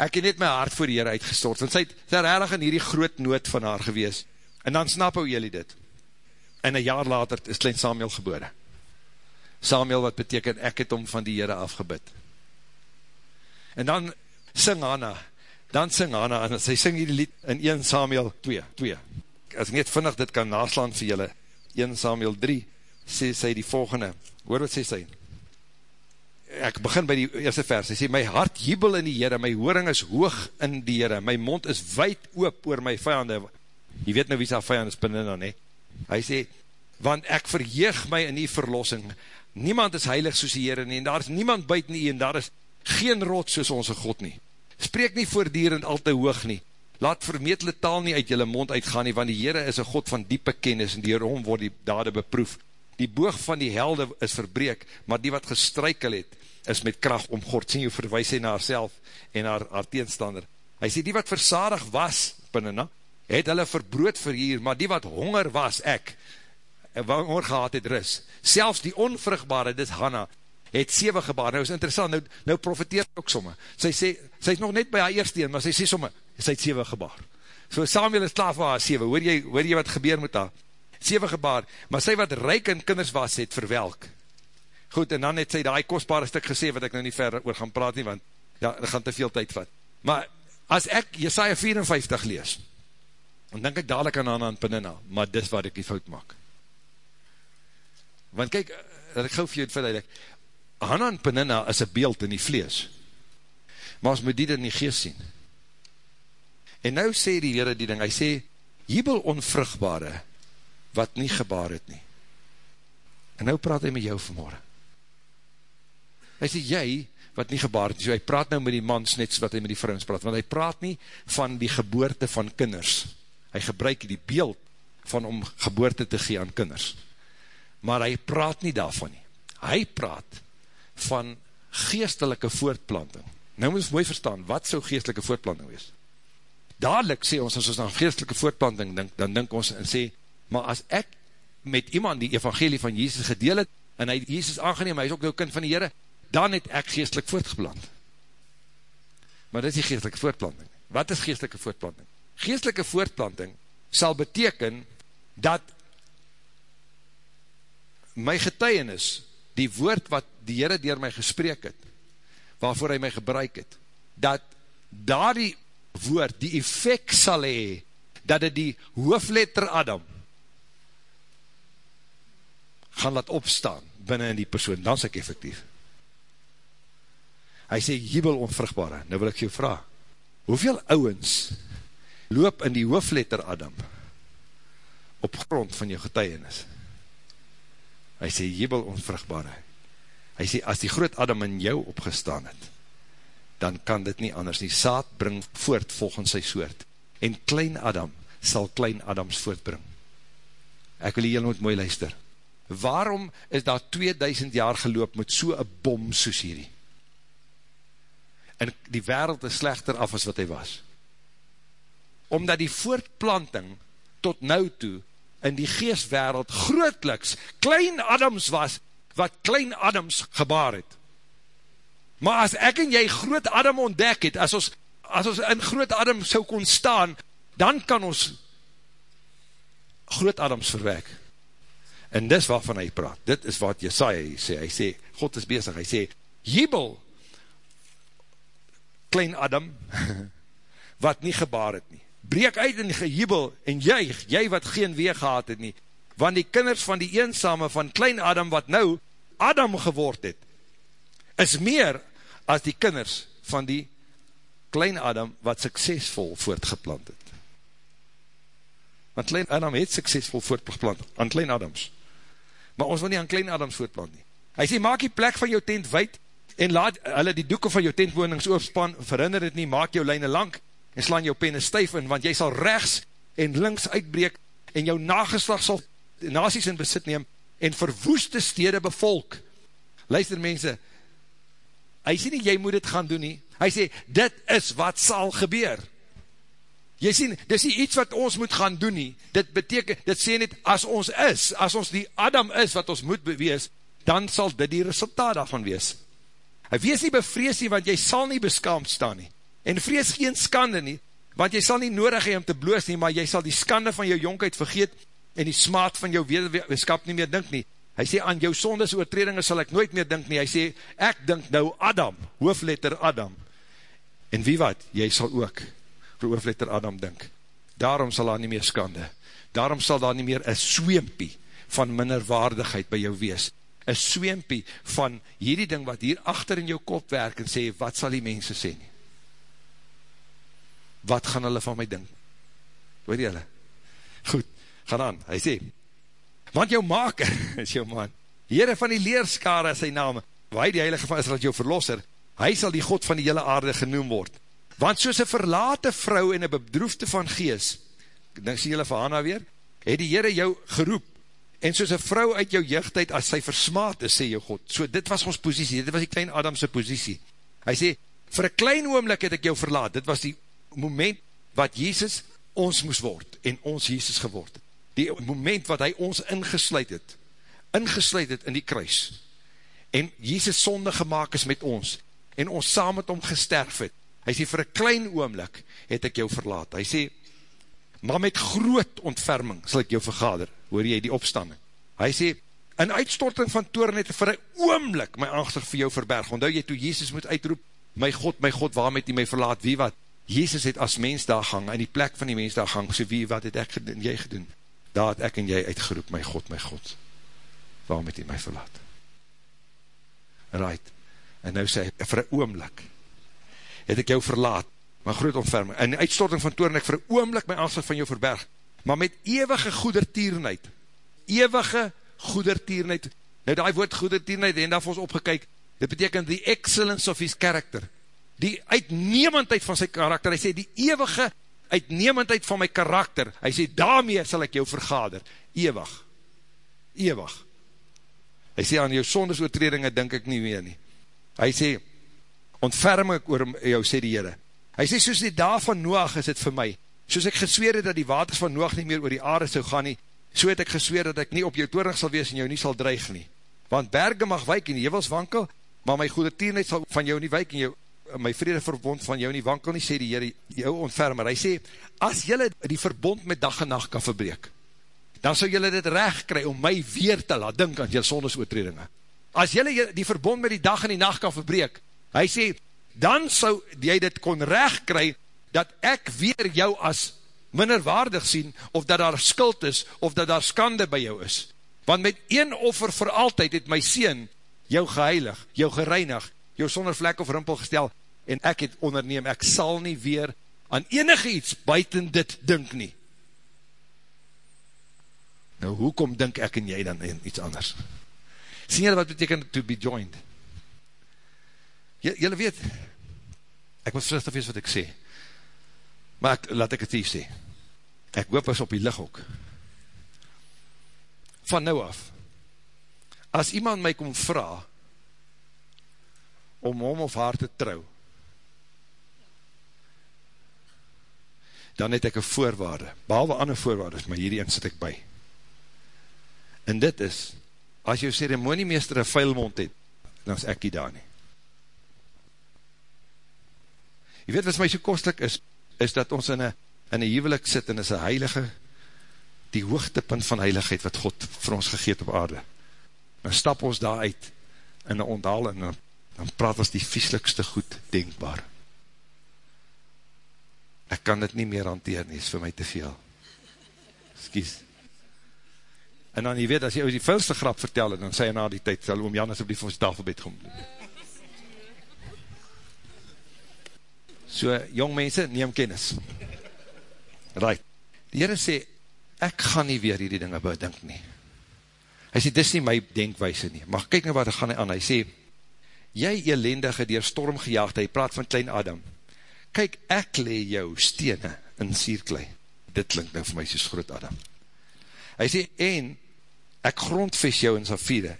ek het net my hart voor die Heer uitgestort, want sy het erg in hierdie groot nood van haar gewees, en dan snap hou jullie dit, en een jaar later is klein Samuel gebore, Samuel wat beteken, ek het om van die Heere afgebid, en dan sing Hanna, dan sing Hanna, en sy sing hierdie lied in 1 Samuel 2, 2, as ek net vinnig dit kan naslaan vir julle, 1 Samuel 3, sê sy die volgende, hoor wat sê sy, ek begin by die eerste vers, hy sê, my hart jubel in die Heere, my horing is hoog in die Heere, my mond is wijd oop oor my vijande, jy weet nou wie sy vijand is binnen dan, he? hy sê, want ek verheeg my in die verlossing, niemand is heilig soos die Heere nie, en daar is niemand buiten nie, en daar is geen rot soos onze God nie, spreek nie voordierend al te hoog nie, laat vermetele taal nie uit jylle mond uitgaan nie, want die Heere is een God van diepe kennis, en dierom word die dade beproef, die boog van die helde is verbreek, maar die wat gestrykel het, is met kracht om God, sien jy verwijs hy na haarself en haar, haar teenstander. Hy sê, die wat versadig was, binnen, het hulle verbrood verhier, maar die wat honger was, ek, honger gehad het ris, selfs die onvrugbare, dit Hanna, het 7 gebaar, nou is interessant, nou, nou profiteer ook somme, sy sê, sy is nog net by haar eerste een, maar sy sê somme, sy het 7 gebaar, so Samuel is klaar vir haar 7, hoor jy, hoor jy wat gebeur met haar, 7 gebaar, maar sy wat rijk in kinders was, het verwelk, Goed, en dan het sy die kostbare stuk gesê, wat ek nou nie verder oor gaan praat nie, want ja, dit gaan te veel tyd vat. Maar, as ek Jesaja 54 lees, dan denk ek dadelijk aan Anna en Penina, maar dis wat ek die fout maak. Want kyk, dat ek gauw vir jou het verduidelik, Anna en Penina is een beeld in die vlees, maar ons moet die in die geest sien. En nou sê die Heere die ding, hy sê, jubel onvrugbare, wat nie gebaar het nie. En nou praat hy met jou vanmorgen hy sê, jy, wat nie gebaard is, hy praat nou met die mans net wat hy met die vrouwens praat, want hy praat nie van die geboorte van kinders, hy gebruik die beeld van om geboorte te gee aan kinders, maar hy praat nie daarvan nie, hy praat van geestelike voortplanting, nou moet ons mooi verstaan, wat so geestelike voortplanting wees, dadelijk sê ons, as ons aan geestelike voortplanting denk, dan denk ons en sê, maar as ek met iemand die evangelie van Jezus gedeel het, en hy Jezus aangeneem, hy is ook nou kind van die Heere, dan het ek geestelik voortgeplant. Maar dit is die geestelike voortplanting. Wat is geestelike voortplanting? Geestelike voortplanting sal beteken dat my getuienis, die woord wat die Heere dier my gespreek het, waarvoor hy my gebruik het, dat daar die woord die effect sal hee, dat het die hoofletter Adam gaan laat opstaan binnen in die persoon, dan is ek effectief hy sê, jubel onvrugbare, nou wil ek jou vraag, hoeveel ouwens loop in die hoofletter Adam op grond van jou getuienis? Hy sê, jebel onvrugbare, hy sê, as die groot Adam in jou opgestaan het, dan kan dit nie anders nie, saad bring voort volgens sy soort, en klein Adam sal klein Adams voortbring. Ek wil hier nooit mooi luister. Waarom is daar 2000 jaar geloop met so een bom soos hierdie? En die wereld is slechter af as wat hy was. Omdat die voortplanting tot nou toe in die geestwereld grootliks klein Adams was, wat klein Adams gebaar het. Maar as ek en jy groot Adam ontdek het, as ons, as ons in groot Adam sou kon staan, dan kan ons groot Adams verwek. En dis waarvan hy praat. Dit is wat Jesaja sê. Hy sê, God is bezig. Hy sê, Jebel, klein Adam, wat nie gebaar het nie. Breek uit in die gejubel en juig, jy wat geen weeg gehad het nie. Want die kinders van die eensame van klein Adam, wat nou Adam geword het, is meer as die kinders van die klein Adam, wat suksesvol voortgeplant het. Want klein Adam het suksesvol voortgeplant, aan klein Adams. Maar ons wil nie aan klein Adams voortplant nie. Hy sê, maak die plek van jou tent wijd, en laat hulle die doeken van jou tentwonings oorspan, verhinder het nie, maak jou lijne lang, en slaan jou penne stuif in, want jy sal rechts en links uitbreek, en jou nageslag sal nasies in besit neem, en verwoeste stede bevolk. Luister mense, hy sê nie, jy moet dit gaan doen nie, hy sê, dit is wat sal gebeur. Jy sê, dit is nie iets wat ons moet gaan doen nie, dit beteken, dit sê net, as ons is, as ons die Adam is, wat ons moet wees, dan sal dit die resultaat daarvan wees. Hy wees nie bevrees nie, want jy sal nie beskaamd staan nie. En vrees geen skande nie, want jy sal nie nodig hee om te bloos nie, maar jy sal die skande van jou jonkheid vergeet, en die smaad van jou wetenskap nie meer dink nie. Hy sê, aan jou sondes oortredinge sal ek nooit meer dink nie. Hy sê, ek dink nou Adam, hoofletter Adam. En wie wat, jy sal ook vir hoofletter Adam dink. Daarom sal daar nie meer skande. Daarom sal daar nie meer een sweempie van minderwaardigheid by jou wees een sweempie van hierdie ding wat hier achter in jou kop werk en sê, wat sal die mense sê nie? Wat gaan hulle van my ding? Weet jy hulle? Goed, gaan aan, hy sê, want jou maker is jou man, Heere van die leerskare is sy naam, waar hy die heilige van Israel jou verlosser, hy sal die God van die hele aarde genoem word, want soos een verlate vrou en een bedroefde van gees, dan sê jylle van Hanna weer, het die Heere jou geroep, en soos een vrou uit jou jeugdheid, as sy versmaat is, sê jou God, so dit was ons posiesie, dit was die klein Adamse posiesie, hy sê, vir een klein oomlik het ek jou verlaat, dit was die moment wat Jezus ons moes word, en ons Jezus geword, die moment wat hy ons ingesluid het, ingesluid het in die kruis, en Jezus sonde gemaakt is met ons, en ons saam met hom gesterf het, hy sê, vir een klein oomlik het ek jou verlaat, hy sê, maar met groot ontferming sal ek jou vergader, hoor jy die opstanding. Hy sê, in uitstorting van toren het vir een oomlik my aangezicht vir jou verberg, want jy toe Jezus moet uitroep, my God, my God, waarom het hy my verlaat, wie wat? Jezus het as mens daar gang, in die plek van die mens daar gang, so wie wat het ek gedoen, jy gedoen? Daar het ek en jy uitgeroep, my God, my God, waarom het hy my verlaat? Right, en nou sê hy, vir een oomlik, het ek jou verlaat, my groot omverming, in die uitstorting van toren, ek vir een oomlik my aangezicht van jou verberg, maar met eeuwige goedertierenheid, eeuwige goedertierenheid, nou die woord goedertierenheid, en daar vir ons opgekyk, dit beteken the excellence of his character, die uitnemendheid van sy karakter, hy sê die eeuwige uitnemendheid van my karakter, hy sê daarmee sal ek jou vergader, eeuwig, eeuwig, hy sê aan jou sondes oortredinge denk ek nie meer nie, hy sê, ontferm ek oor jou, sê die Heere, hy sê soos die dag van Noach is het vir my, soos ek gesweer het dat die waters van Noach nie meer oor die aarde sou gaan nie, so het ek gesweer dat ek nie op jou toerig sal wees en jou nie sal dreig nie. Want berge mag wyk en die hevels wankel, maar my goede tierheid sal van jou nie wyk en jou, my vrede verbond van jou nie wankel nie, sê die Heer, jou ontfermer. Hy sê, as jylle die verbond met dag en nacht kan verbreek, dan sal jylle dit recht kry om my weer te laat dink aan jylle sondes oortredinge. As jylle die verbond met die dag en die nacht kan verbreek, hy sê, dan sal jy dit kon recht kry dat ek weer jou as minderwaardig sien, of dat daar skuld is, of dat daar skande by jou is. Want met een offer vir altyd het my sien jou geheilig, jou gereinig, jou sonder vlek of rimpel gestel, en ek het onderneem, ek sal nie weer aan enige iets buiten dit dink nie. Nou, hoekom dink ek en jy dan in iets anders? Sien julle wat beteken to be joined? J julle weet, ek moet vluchtig wees wat ek sê, maar ek, laat ek het hier sê, ek hoop is op die lig ook. Van nou af, as iemand my kom vraag, om hom of haar te trouw, dan het ek een voorwaarde, behalwe ander voorwaardes, maar hierdie in sit ek by. En dit is, as jou ceremoniemeester een vuilmond het, dan is ek nie daar nie. Je weet wat my so kostlik is, is dat ons in een, in een huwelik sit en is een heilige, die hoogtepunt van heiligheid wat God vir ons gegeet op aarde. Dan stap ons daar uit in een onthaal en dan, dan praat ons die vieslikste goed denkbaar ek kan dit nie meer hanteer nie, is vir my te veel. Skies. En dan, jy weet, as jy die vuilste grap vertel, dan sê jy na die tyd, sal oom Jan asblief ons tafelbed kom. So, jong mense, neem kennis. Right. Die Heere sê, ek gaan nie weer hierdie dinge bedink nie. Hy sê, dis nie my denkwijse nie. Maar kyk nou wat er gaan hy aan. Hy sê, jy elendige, die storm gejaagd, hy praat van klein Adam, kyk, ek le jou stene in sierklei. Dit klink nou vir my soos groot Adam. Hy sê, en, ek grondves jou in safiere,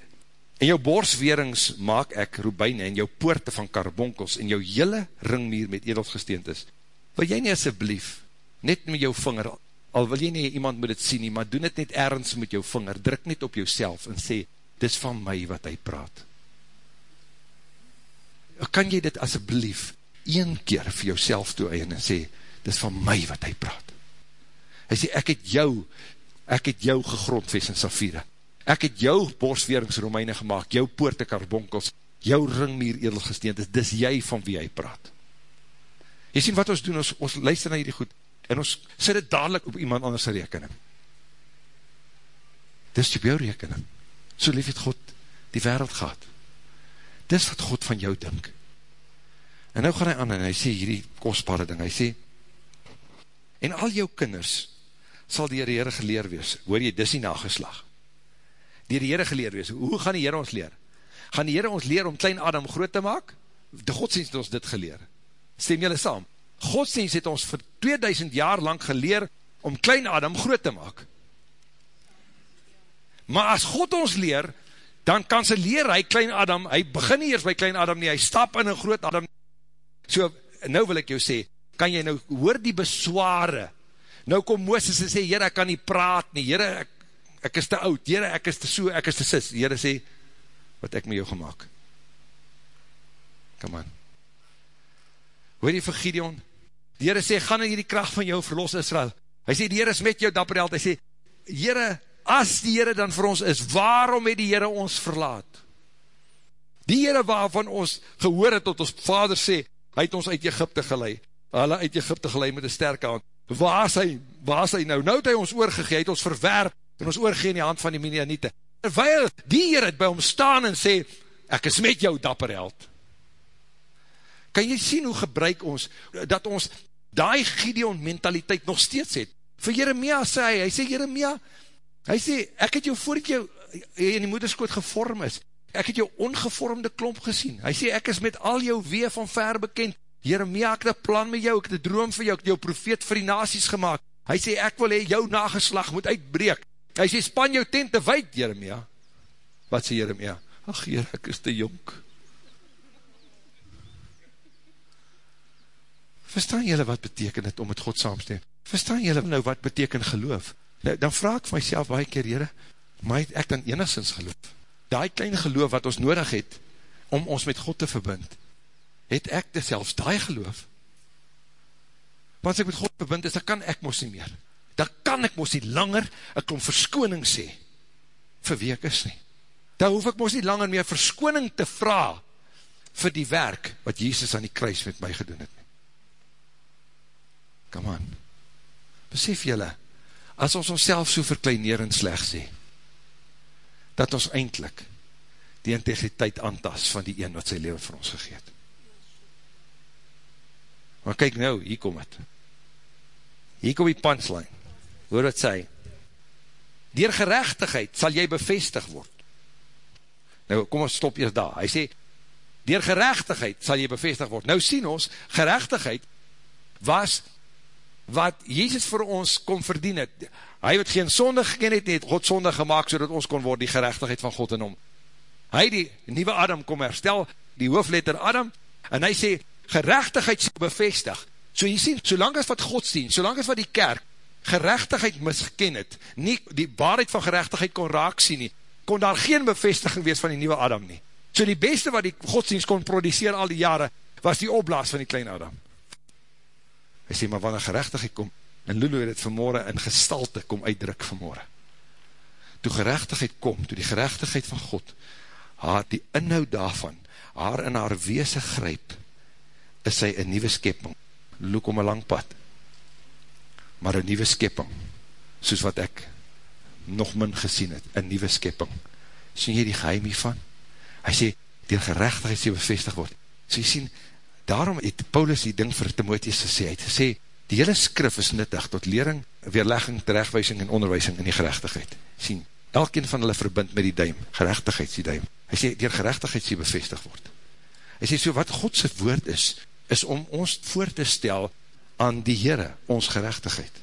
en jou borswerings maak ek roebeine, en jou poorte van karbonkels, en jou hele ringmuur met edels gesteend is. Wil jy nie asjeblief, net met jou vinger, al wil jy nie iemand moet het sien nie, maar doen het net ergens met jou vinger, druk net op jouself, en sê, dis van my wat hy praat. Kan jy dit asjeblief, een keer vir jouself toe eien en sê, dis van my wat hy praat. Hy sê, ek het jou, ek het jou gegrondves in Safira. Ek het jou borstweringsromeine gemaakt, jou poorte karbonkels, jou ringmuur edelgesteend is, dis jy van wie hy praat. Jy sien wat ons doen, ons, ons luister na hierdie goed, en ons sê dit dadelijk op iemand anders rekening. Dis op jou rekening. So lief het God die wereld gehad. Dis wat God van jou dink. En nou gaan hy aan en hy sê hierdie kostbare ding, hy sê, en al jou kinders sal die Heere geleer wees, hoor jy, dis die nageslag, die Heere geleer wees, hoe gaan die Heere ons leer? Gaan die Heere ons leer om klein Adam groot te maak? De godsdienst het ons dit geleer, stem jylle saam, godsdienst het ons vir 2000 jaar lang geleer om klein Adam groot te maak, maar as God ons leer, dan kan sy leer hy klein Adam, hy begin nie eers by klein Adam nie, hy stap in een groot Adam, So, nou wil ek jou sê, kan jy nou, hoor die besware, nou kom Mooses en sê, Heere, ek kan nie praat nie, Heere, ek, ek is te oud, Heere, ek is te so, ek is te sis, Heere sê, wat ek met jou gemaakt. Come on. Hoor jy vir Gideon? Die Heere sê, gaan in die kracht van jou verlos Israel. Hy sê, die Heere is met jou dapper held. Hy sê, Heere, as die Heere dan vir ons is, waarom het die Heere ons verlaat? Die Heere waarvan ons gehoor het, tot ons vader sê, hy het ons uit Egypte gelei, hulle uit Egypte gelei met een sterke hand, waar is hy, waar is hy nou, nou het hy ons oorgegee, hy het ons verwerp, en ons oorgegee in die hand van die Minianiete, terwijl die Heer het by hom staan en sê, ek is met jou dapper held, kan jy sien hoe gebruik ons, dat ons die Gideon mentaliteit nog steeds het, vir Jeremia sê hy, hy sê Jeremia, hy sê, ek het jou voordat jou in die moederskoot gevorm is, ek het jou ongevormde klomp gesien, hy sê, ek is met al jou wee van ver bekend, Jeremia, ek het een plan met jou, ek het een droom vir jou, ek het jou profeet vir die nasies gemaakt, hy sê, ek wil hee, jou nageslag moet uitbreek, hy sê, span jou tent te wijd, Jeremia, wat sê Jeremia, ach Heer, ek is te jonk, verstaan jylle wat beteken het om met God saamsteen, verstaan jylle nou wat beteken geloof, nou, dan vraag ek myself, ek keer, Heere, maar ek dan enigszins geloof, die klein geloof wat ons nodig het, om ons met God te verbind, het ek dit selfs die geloof, want as ek met God verbind is, dan kan ek mos nie meer, dan kan ek mos nie langer, ek om verskoning sê, vir wie ek is nie, dan hoef ek mos nie langer meer verskoning te vraag, vir die werk, wat Jesus aan die kruis met my gedoen het, come on, besef jylle, as ons ons so verkleineer en slecht sê, dat ons eindelijk die integriteit aantas van die een wat sy leven vir ons gegeet. Maar kyk nou, hier kom het. Hier kom die punchline. Hoor wat sê. Door gerechtigheid sal jy bevestig word. Nou, kom ons stop eers daar. Hy sê, dier gerechtigheid sal jy bevestig word. Nou sien ons, gerechtigheid was wat Jezus vir ons kon verdien het. Hy het geen sonde geken het, het God sonde gemaakt, so ons kon word die gerechtigheid van God in hom. Hy die nieuwe Adam kom herstel, die hoofletter Adam, en hy sê, gerechtigheid sal bevestig. So jy sien, solang as wat God sien, solang as wat die kerk gerechtigheid misgeken het, nie die waarheid van gerechtigheid kon raak sien nie, kon daar geen bevestiging wees van die nieuwe Adam nie. So die beste wat die godsdienst kon produceer al die jare, was die opblaas van die klein Adam. Hy sê, maar wanneer gerechtigheid kom, en Lulu het het vanmorgen in gestalte kom uitdruk vanmorgen. Toe gerechtigheid kom, toe die gerechtigheid van God, haar die inhoud daarvan, haar in haar weese grijp, is sy een nieuwe skepping, loek om een lang pad, maar een nieuwe skepping, soos wat ek nog min gesien het, een nieuwe skepping. Sien jy die geheim hiervan? Hy sê, die gerechtigheid sê bevestig word. So jy sien, daarom het Paulus die ding vir Timotheus gesê, hy het gesê, die hele skrif is nuttig tot lering, weerlegging, terechtwijsing en onderwijsing in die gerechtigheid. Sien, elkeen van hulle verbind met die duim, gerechtigheid die duim. Hy sê, die gerechtigheid sê bevestig word. Hy sê, so wat Godse woord is, is om ons voor te stel aan die Heere, ons gerechtigheid.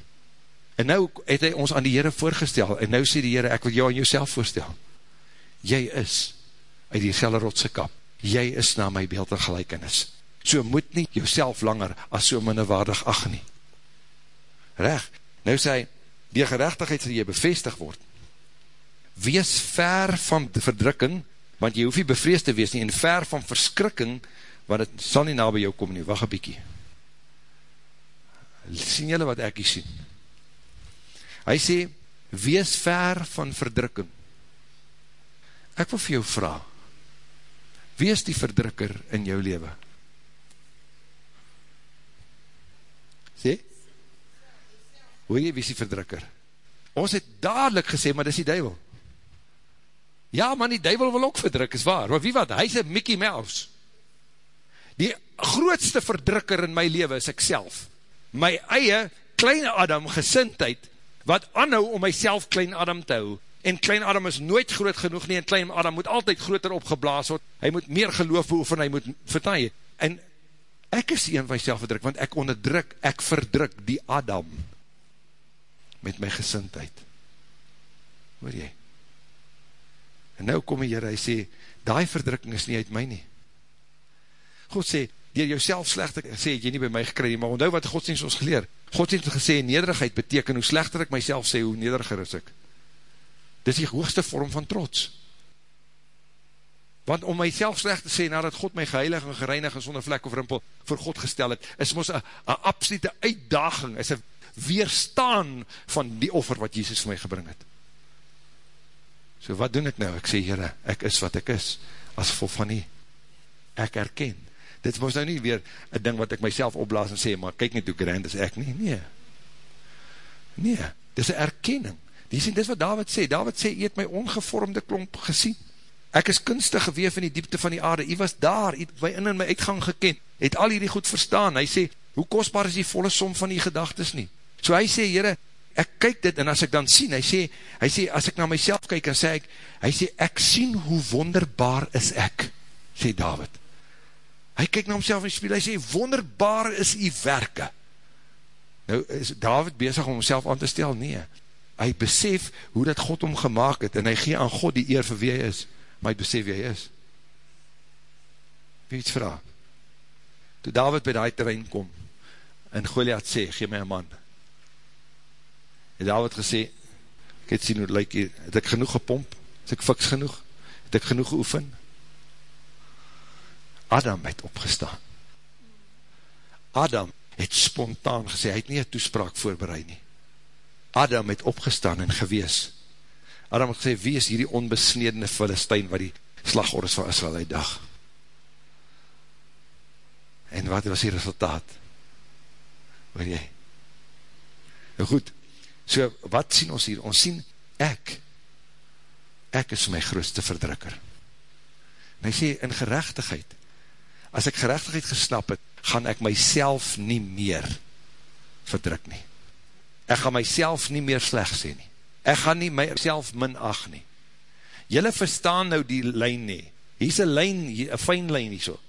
En nou het hy ons aan die Heere voorgestel, en nou sê die Heere, ek wil jou aan jouself voorstel. Jy is uit die selle rotse kap, jy is na my beeld en gelijkenis. So moet nie jouself langer as so minnewaardig ag nie. Reg, nou sê hy, die gerechtigheid sal jy bevestig word. Wees ver van verdrukking, want jy hoef nie bevrees te wees nie, en ver van verskrikking, want het sal nie na by jou kom nie, wacht een bykie. Sien jylle wat ek hier sien? Hy sê, wees ver van verdrukking. Ek wil vir jou vraag, wie is die verdrukker in jou leven? Sê? Hoe jy, wie is die verdrukker? Ons het dadelijk gesê, maar dis die duivel. Ja, man, die duivel wil ook verdruk, is waar. Maar wie wat, hy is een Mickey Mouse die grootste verdrukker in my leven is ek self. My eie kleine Adam gesintheid, wat anhou om myself klein Adam te hou, en klein Adam is nooit groot genoeg nie, en klein Adam moet altyd groter opgeblaas word, hy moet meer geloof beoefen, hy moet vertaai, en ek is een van myself verdruk, want ek onderdruk, ek verdruk die Adam, met my gesintheid. Hoor jy? En nou kom die Heer, hy sê, die verdrukking is nie uit my nie, God sê, dier jou self slecht sê, het jy nie by my gekry, maar onthou wat godsdienst ons geleer, godsdienst gesê, nederigheid beteken, hoe slechter ek myself sê, hoe nederiger is ek. Dit is die hoogste vorm van trots. Want om myself slecht te sê, nadat God my geheilig en gereinig en sonder vlek of rimpel voor God gestel het, is ons een absolute uitdaging, is een weerstaan van die offer wat Jesus vir my gebring het. So wat doen ek nou? Ek sê, Heere, ek is wat ek is, as vol van nie. Ek erken, dit was nou nie weer een ding wat ek myself opblaas en sê, maar kyk nie hoe grand is ek nie, nee. Nee, dit is een erkenning. Die sê, dit is wat David sê, David sê, jy het my ongevormde klomp gesien. Ek is kunstig geweef in die diepte van die aarde, jy was daar, jy het my in en my uitgang geken, het al hierdie goed verstaan, hy sê, hoe kostbaar is die volle som van die gedagtes nie? So hy sê, jyre, ek kyk dit, en as ek dan sien, hy sê, hy sê, as ek na myself kyk, en sê ek, hy sê, ek sien hoe wonderbaar is ek, sê David hy kyk na homself in die spiel, hy sê, wonderbaar is die werke. Nou, is David bezig om homself aan te stel? Nee. Hy besef hoe dat God hom gemaakt het, en hy gee aan God die eer vir wie hy is, maar hy besef wie hy is. Wie iets vraag? Toe David by die terrein kom, en Goliath sê, gee my een man. En David gesê, ek het sien hoe het lyk hier, het ek genoeg gepomp, het ek fiks genoeg, het ek genoeg geoefen, Adam het opgestaan. Adam het spontaan gesê, hy het nie een toespraak voorbereid nie. Adam het opgestaan en gewees. Adam het gesê, wie is hierdie onbesnedene Filistijn wat die slagorders van Israel uitdag? En wat was die resultaat? Hoor jy? Nou goed, so wat sien ons hier? Ons sien, ek, ek is my grootste verdrukker. En hy sê, in gerechtigheid, as ek gerechtigheid gesnap het, gaan ek myself nie meer verdruk nie. Ek gaan myself nie meer slecht sê nie. Ek gaan nie myself minag nie. Julle verstaan nou die lijn nie. Hier is een lijn, een fijn lijn hier so.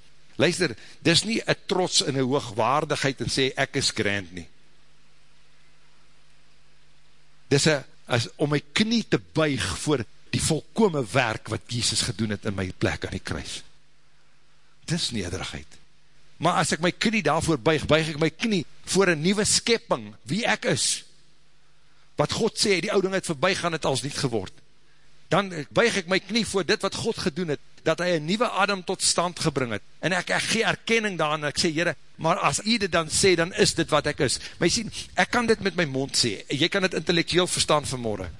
Luister, dis nie een trots en een hoogwaardigheid en sê ek is grand nie. Dis een, as, om my knie te buig voor die volkome werk wat Jesus gedoen het in my plek aan die kruis. Dis nederigheid. Maar as ek my knie daarvoor buig, buig ek my knie voor een nieuwe skepping, wie ek is. Wat God sê, die ouding het voorbij gaan het als niet geword dan buig ek my knie voor dit wat God gedoen het, dat hy een nieuwe adem tot stand gebring het, en ek, ek gee erkenning daarin, en ek sê, jyre, maar as jy dit dan sê, dan is dit wat ek is. Maar jy sien, ek kan dit met my mond sê, jy kan dit intellectueel verstaan vanmorgen,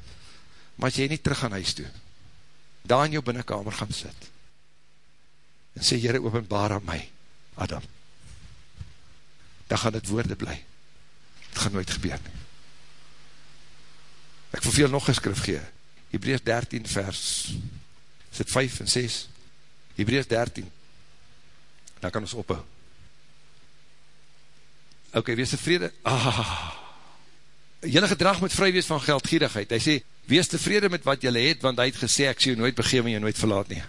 maar as jy nie terug gaan huis toe, daar in jou binnenkamer gaan sit, en sê, jyre, openbaar aan my, Adam, dan gaan dit woorde bly, het gaan nooit gebeur nie. Ek wil veel nog geskrif gee, Hebreus 13 vers, is het 5 en 6? Hebreus 13, daar kan ons ophou. Ok, wees tevrede, ah, jylle gedrag met vry wees van geldgierigheid, hy sê, wees tevrede met wat jylle het, want hy het gesê, ek sê jy nooit begeef en jy nooit verlaat nie.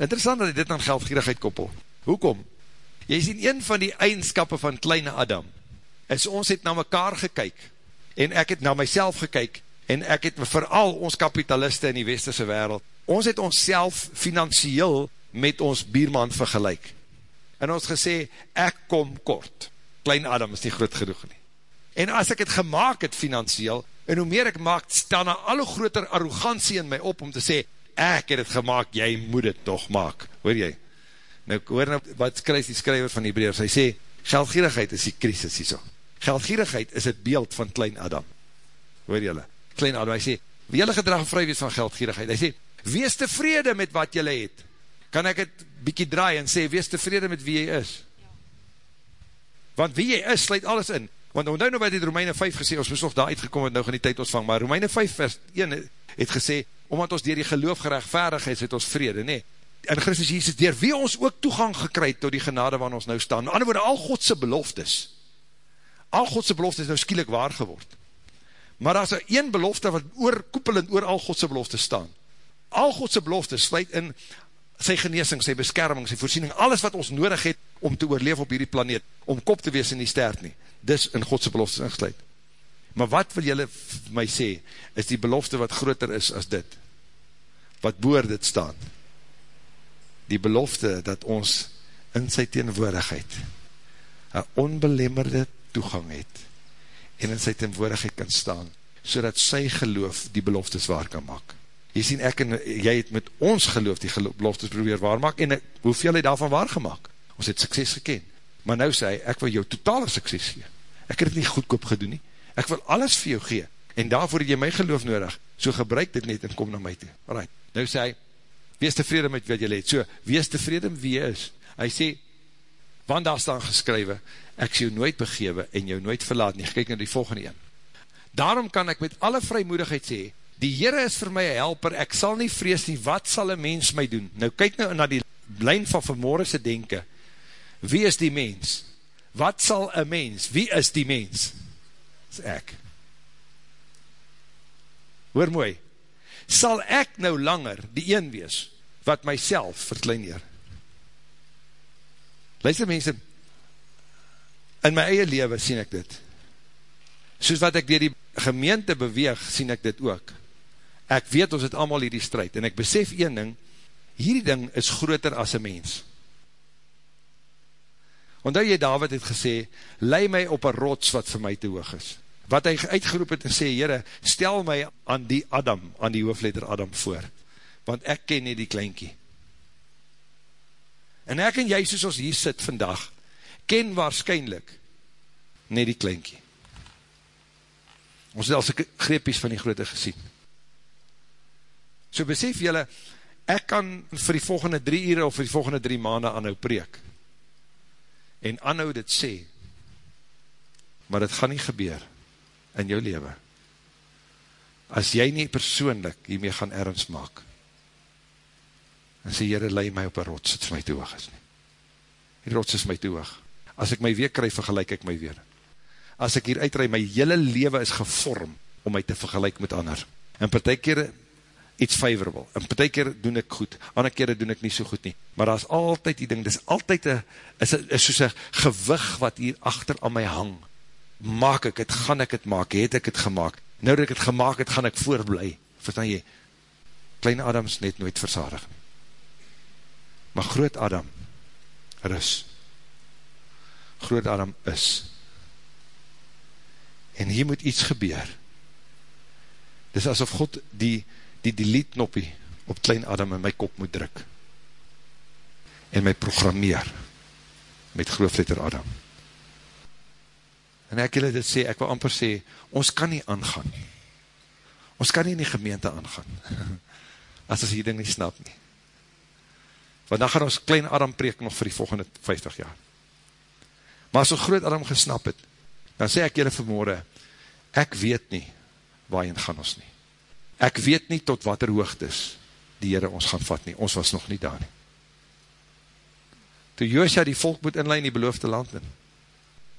Interessant dat hy dit aan geldgierigheid koppel. Hoekom? Jy sien, een van die eigenskappe van kleine Adam, is ons het na mekaar gekyk, en ek het na myself gekyk, en ek het vooral ons kapitaliste in die westerse wereld, ons het ons self financieel met ons bierman vergelijk. En ons gesê, ek kom kort. Klein Adam is nie groot genoeg nie. En as ek het gemaakt het financieel, en hoe meer ek maak, staan na alle groter arrogantie in my op, om te sê, ek het het gemaakt, jy moet het toch maak. Hoor jy? Nou, hoor nou, wat skryf die skryver van die breers? Hy sê, geldgierigheid is die krisis hier so. Geldgierigheid is het beeld van klein Adam. Hoor jylle? klein Adam, hy sê, wie jylle gedrag vry wees van geldgierigheid, hy sê, wees tevrede met wat jylle het, kan ek het bykie draai en sê, wees tevrede met wie jy is, want wie jy is, sluit alles in, want onthou nou wat het Romeine 5 gesê, ons moest nog daar uitgekom het nou gaan die tyd ons vang, maar Romeine 5 vers 1 het gesê, omdat ons dier die geloof gerechtvaardig is, het ons vrede, nee, en Christus Jesus, dier wie ons ook toegang gekryd tot die genade waar ons nou staan, ander woorde, al Godse beloftes, al Godse beloftes nou skielik waar geword, maar daar is een belofte wat oorkoepelend oor al Godse belofte staan. Al Godse belofte sluit in sy geneesing, sy beskerming, sy voorsiening, alles wat ons nodig het om te oorleef op hierdie planeet, om kop te wees in die sterk nie. Dis in Godse belofte ingesluit. Maar wat wil jylle my sê, is die belofte wat groter is as dit, wat boor dit staan. Die belofte dat ons in sy teenwoordigheid een onbelemmerde toegang het, en in sy teenwoordigheid kan staan, so dat sy geloof die beloftes waar kan maak. Jy sien, ek en jy het met ons geloof die beloftes probeer waar maak, en hoeveel het daarvan waar gemaakt? Ons het sukses geken. Maar nou sê hy, ek wil jou totale sukses gee. Ek het het nie goedkoop gedoen nie. Ek wil alles vir jou gee, en daarvoor het jy my geloof nodig, so gebruik dit net en kom na my toe. Alright. Nou sê hy, wees tevrede met wat jy het, so, wees tevrede met wie jy is. Hy sê, want daar staan geskrywe, ek sê jou nooit begewe en jou nooit verlaat nie, kyk na die volgende een. Daarom kan ek met alle vrymoedigheid sê, die Heere is vir my een helper, ek sal nie vrees nie, wat sal een mens my doen? Nou kyk nou na die lijn van vanmorgense denken, wie is die mens? Wat sal een mens? Wie is die mens? Is ek. Hoor mooi, sal ek nou langer die een wees, wat myself verkleineer? Luister mense, in my eie leven sien ek dit. Soos wat ek dier die gemeente beweeg, sien ek dit ook. Ek weet ons het allemaal hierdie strijd, en ek besef een ding, hierdie ding is groter as een mens. Ondou jy David het gesê, lei my op een rots wat vir my te hoog is. Wat hy uitgeroep het en sê, Heere, stel my aan die Adam, aan die hoofletter Adam voor, want ek ken nie die kleinkie. En ek en jy, soos ons hier sit vandag, ken waarschijnlijk net die kleinkie. Ons het al sy greepies van die grote gesien. So besef jylle, ek kan vir die volgende drie uur of vir die volgende drie maanden anhou preek. En anhou dit sê, maar dit gaan nie gebeur in jou leven. As jy nie persoonlik hiermee gaan ernst maak, en sê, Heere, lei my op een rots, het is my te hoog is nie. Die rots is my te hoog. As ek my weer kry, vergelijk ek my weer. As ek hier uitrui, my hele leven is gevorm om my te vergelijk met ander. En per ty keer iets favorable, en per keer doen ek goed, ander kere doen ek nie so goed nie, maar daar is altyd die ding, dit is altyd een, is, is soos een gewig wat hier achter aan my hang, maak ek het, gaan ek het maak, het ek het gemaakt, nou dat ek het gemaakt het, gaan ek voorblij, verstaan jy, klein Adams net nooit versadig maar groot Adam, rus, groot Adam is, en hier moet iets gebeur, dis asof God die delete knoppie op klein Adam in my kop moet druk, en my programmeer, met grootletter Adam, en ek julle dit sê, ek wil amper sê, ons kan nie aangaan, ons kan nie in die gemeente aangaan, as ons hier ding nie snap nie, want dan gaan ons klein Adam preek nog vir die volgende 50 jaar, maar as ons groot Adam gesnap het, dan sê ek julle vanmorgen, ek weet nie, waarin gaan ons nie, ek weet nie tot wat er hoogtes, die Heere ons gaan vat nie, ons was nog nie daar nie, toe Joosja die volk moet inlein die beloofde land in,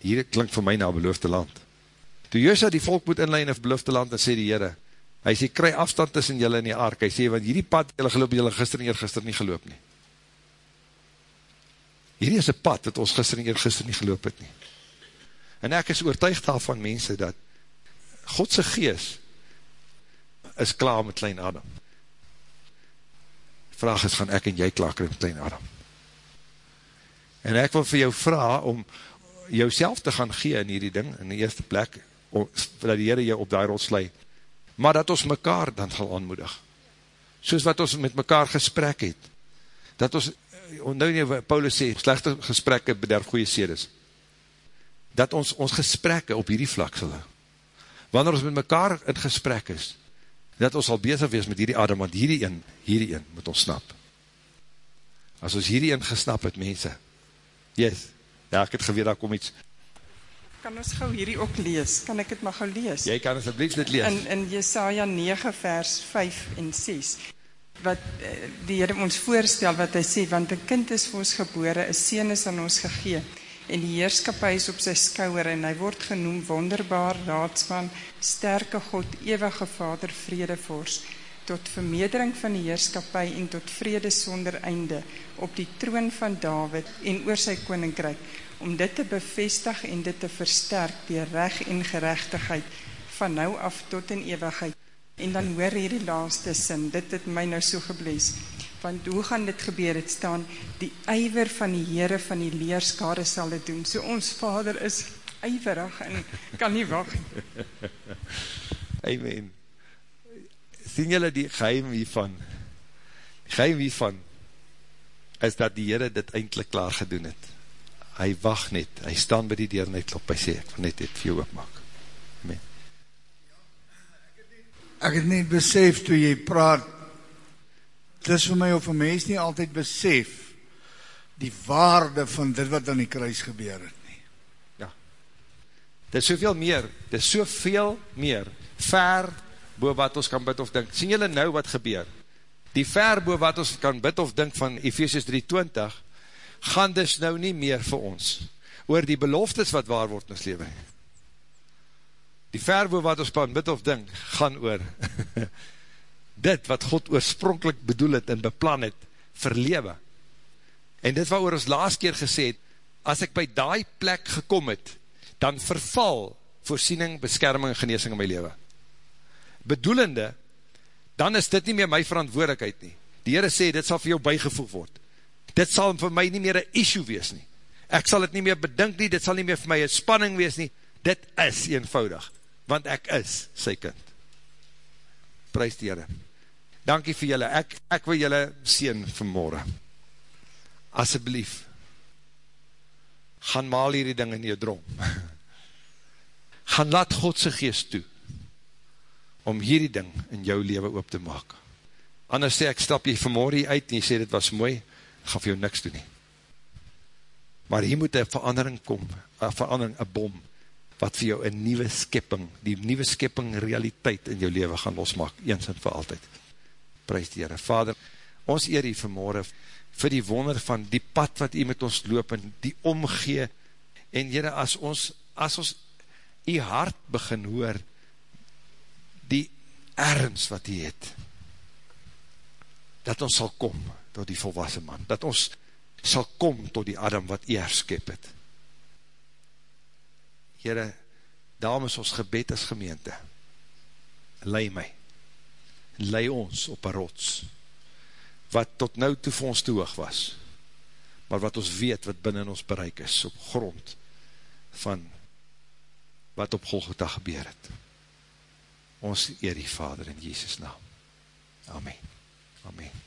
hier klink vir my na beloofde land. Toe Joshua die volk moet inlein in beloofde land, dan sê die Heere, hy sê, kry afstand tussen julle en die ark, hy sê, want hierdie pad, julle geloop, julle gister en eergister nie geloop nie. Hierdie is een pad, wat ons gister en eergister nie geloop het nie. En ek is oortuigd al van mense, dat Godse gees, is klaar met klein Adam. Vraag is, gaan ek en jy klaar kry met klein Adam? En ek wil vir jou vraag, om, jou te gaan gee in hierdie ding, in die eerste plek, om, dat die Heere jou op die rol slui, maar dat ons mekaar dan gaan aanmoedig. Soos wat ons met mekaar gesprek het, dat ons, nou nie, Paulus sê, slechte gesprekke bederf goeie sedes, dat ons ons gesprekke op hierdie vlak sal wanneer ons met mekaar in gesprek is, dat ons al bezig wees met hierdie adem, want hierdie een, hierdie een moet ons snap. As ons hierdie een gesnap het, mense, yes, Ja, ek het geweer, daar kom iets. Kan ons gauw hierdie ook lees? Kan ek het maar gauw lees? Jy kan asjeblief dit lees. In, in Jesaja 9 vers 5 en 6, wat eh, die Heer ons voorstel, wat hy sê, want een kind is vir ons gebore, een sien is aan ons gegee, en die heerskapie is op sy skouwer, en hy word genoem wonderbaar, raadsman, sterke God, ewige vader, vredevors, tot vermeerdering van die heerskapie en tot vrede sonder einde op die troon van David en oor sy koninkryk om dit te bevestig en dit te versterk die reg en gerechtigheid van nou af tot in ewigheid. En dan hoor hier die laaste sin, dit het my nou so geblees, want hoe gaan dit gebeur, het staan, die eiver van die Heere van die leerskade sal dit doen, so ons vader is eiverig en kan nie wacht. Amen sien julle die geheim hiervan, die geheim hiervan, is dat die Heere dit eindelijk klaar gedoen het. Hy wacht net, hy staan by die deur en hy klop, hy sê, ek wil net dit vir jou opmaak. Amen. Ek het net besef toe jy praat, het is vir my of een mens nie altyd besef die waarde van dit wat aan die kruis gebeur het nie. Ja. Dit is soveel meer, dit is soveel meer, ver bo wat ons kan bid of dink. Sien julle nou wat gebeur? Die ver bo wat ons kan bid of dink van Ephesians 3:20 gaan dus nou nie meer vir ons oor die beloftes wat waar word in ons lewe. Die ver bo wat ons kan bid of dink gaan oor dit wat God oorspronklik bedoel het en beplan het vir lewe. En dit wat oor ons laas keer gesê het, as ek by daai plek gekom het, dan verval voorsiening, beskerming en geneesing in my leven bedoelende, dan is dit nie meer my verantwoordelikheid nie. Die Heere sê, dit sal vir jou bijgevoeg word. Dit sal vir my nie meer een issue wees nie. Ek sal het nie meer bedink nie, dit sal nie meer vir my een spanning wees nie. Dit is eenvoudig, want ek is sy kind. Prijs die Heere. Dankie vir julle, ek, ek wil julle sien vanmorgen. Asseblief, gaan maal hierdie ding in jou droom. gaan laat Godse geest toe om hierdie ding in jou leven op te maak. Anders sê ek, stap jy vanmorgen uit en jy sê dit was mooi, gaan vir jou niks doen nie. Maar hier moet een verandering kom, een verandering, een bom, wat vir jou een nieuwe skipping, die nieuwe skipping realiteit in jou leven gaan losmaak, eens en vir altyd. Prijs die Heere. Vader, ons eer hier vanmorgen vir die wonder van die pad wat jy met ons loop en die omgee, en Heere, as ons, as ons die hart begin hoor, die ergens wat hy het, dat ons sal kom tot die volwassen man, dat ons sal kom tot die Adam wat eer skep het. Heere, daarom is ons gebed as gemeente, lei my, lei ons op een rots, wat tot nou toe vir ons te hoog was, maar wat ons weet wat binnen ons bereik is, op grond van wat op Golgotha gebeur het. Ons eer die Vader in Jesus naam. Amen. Amen.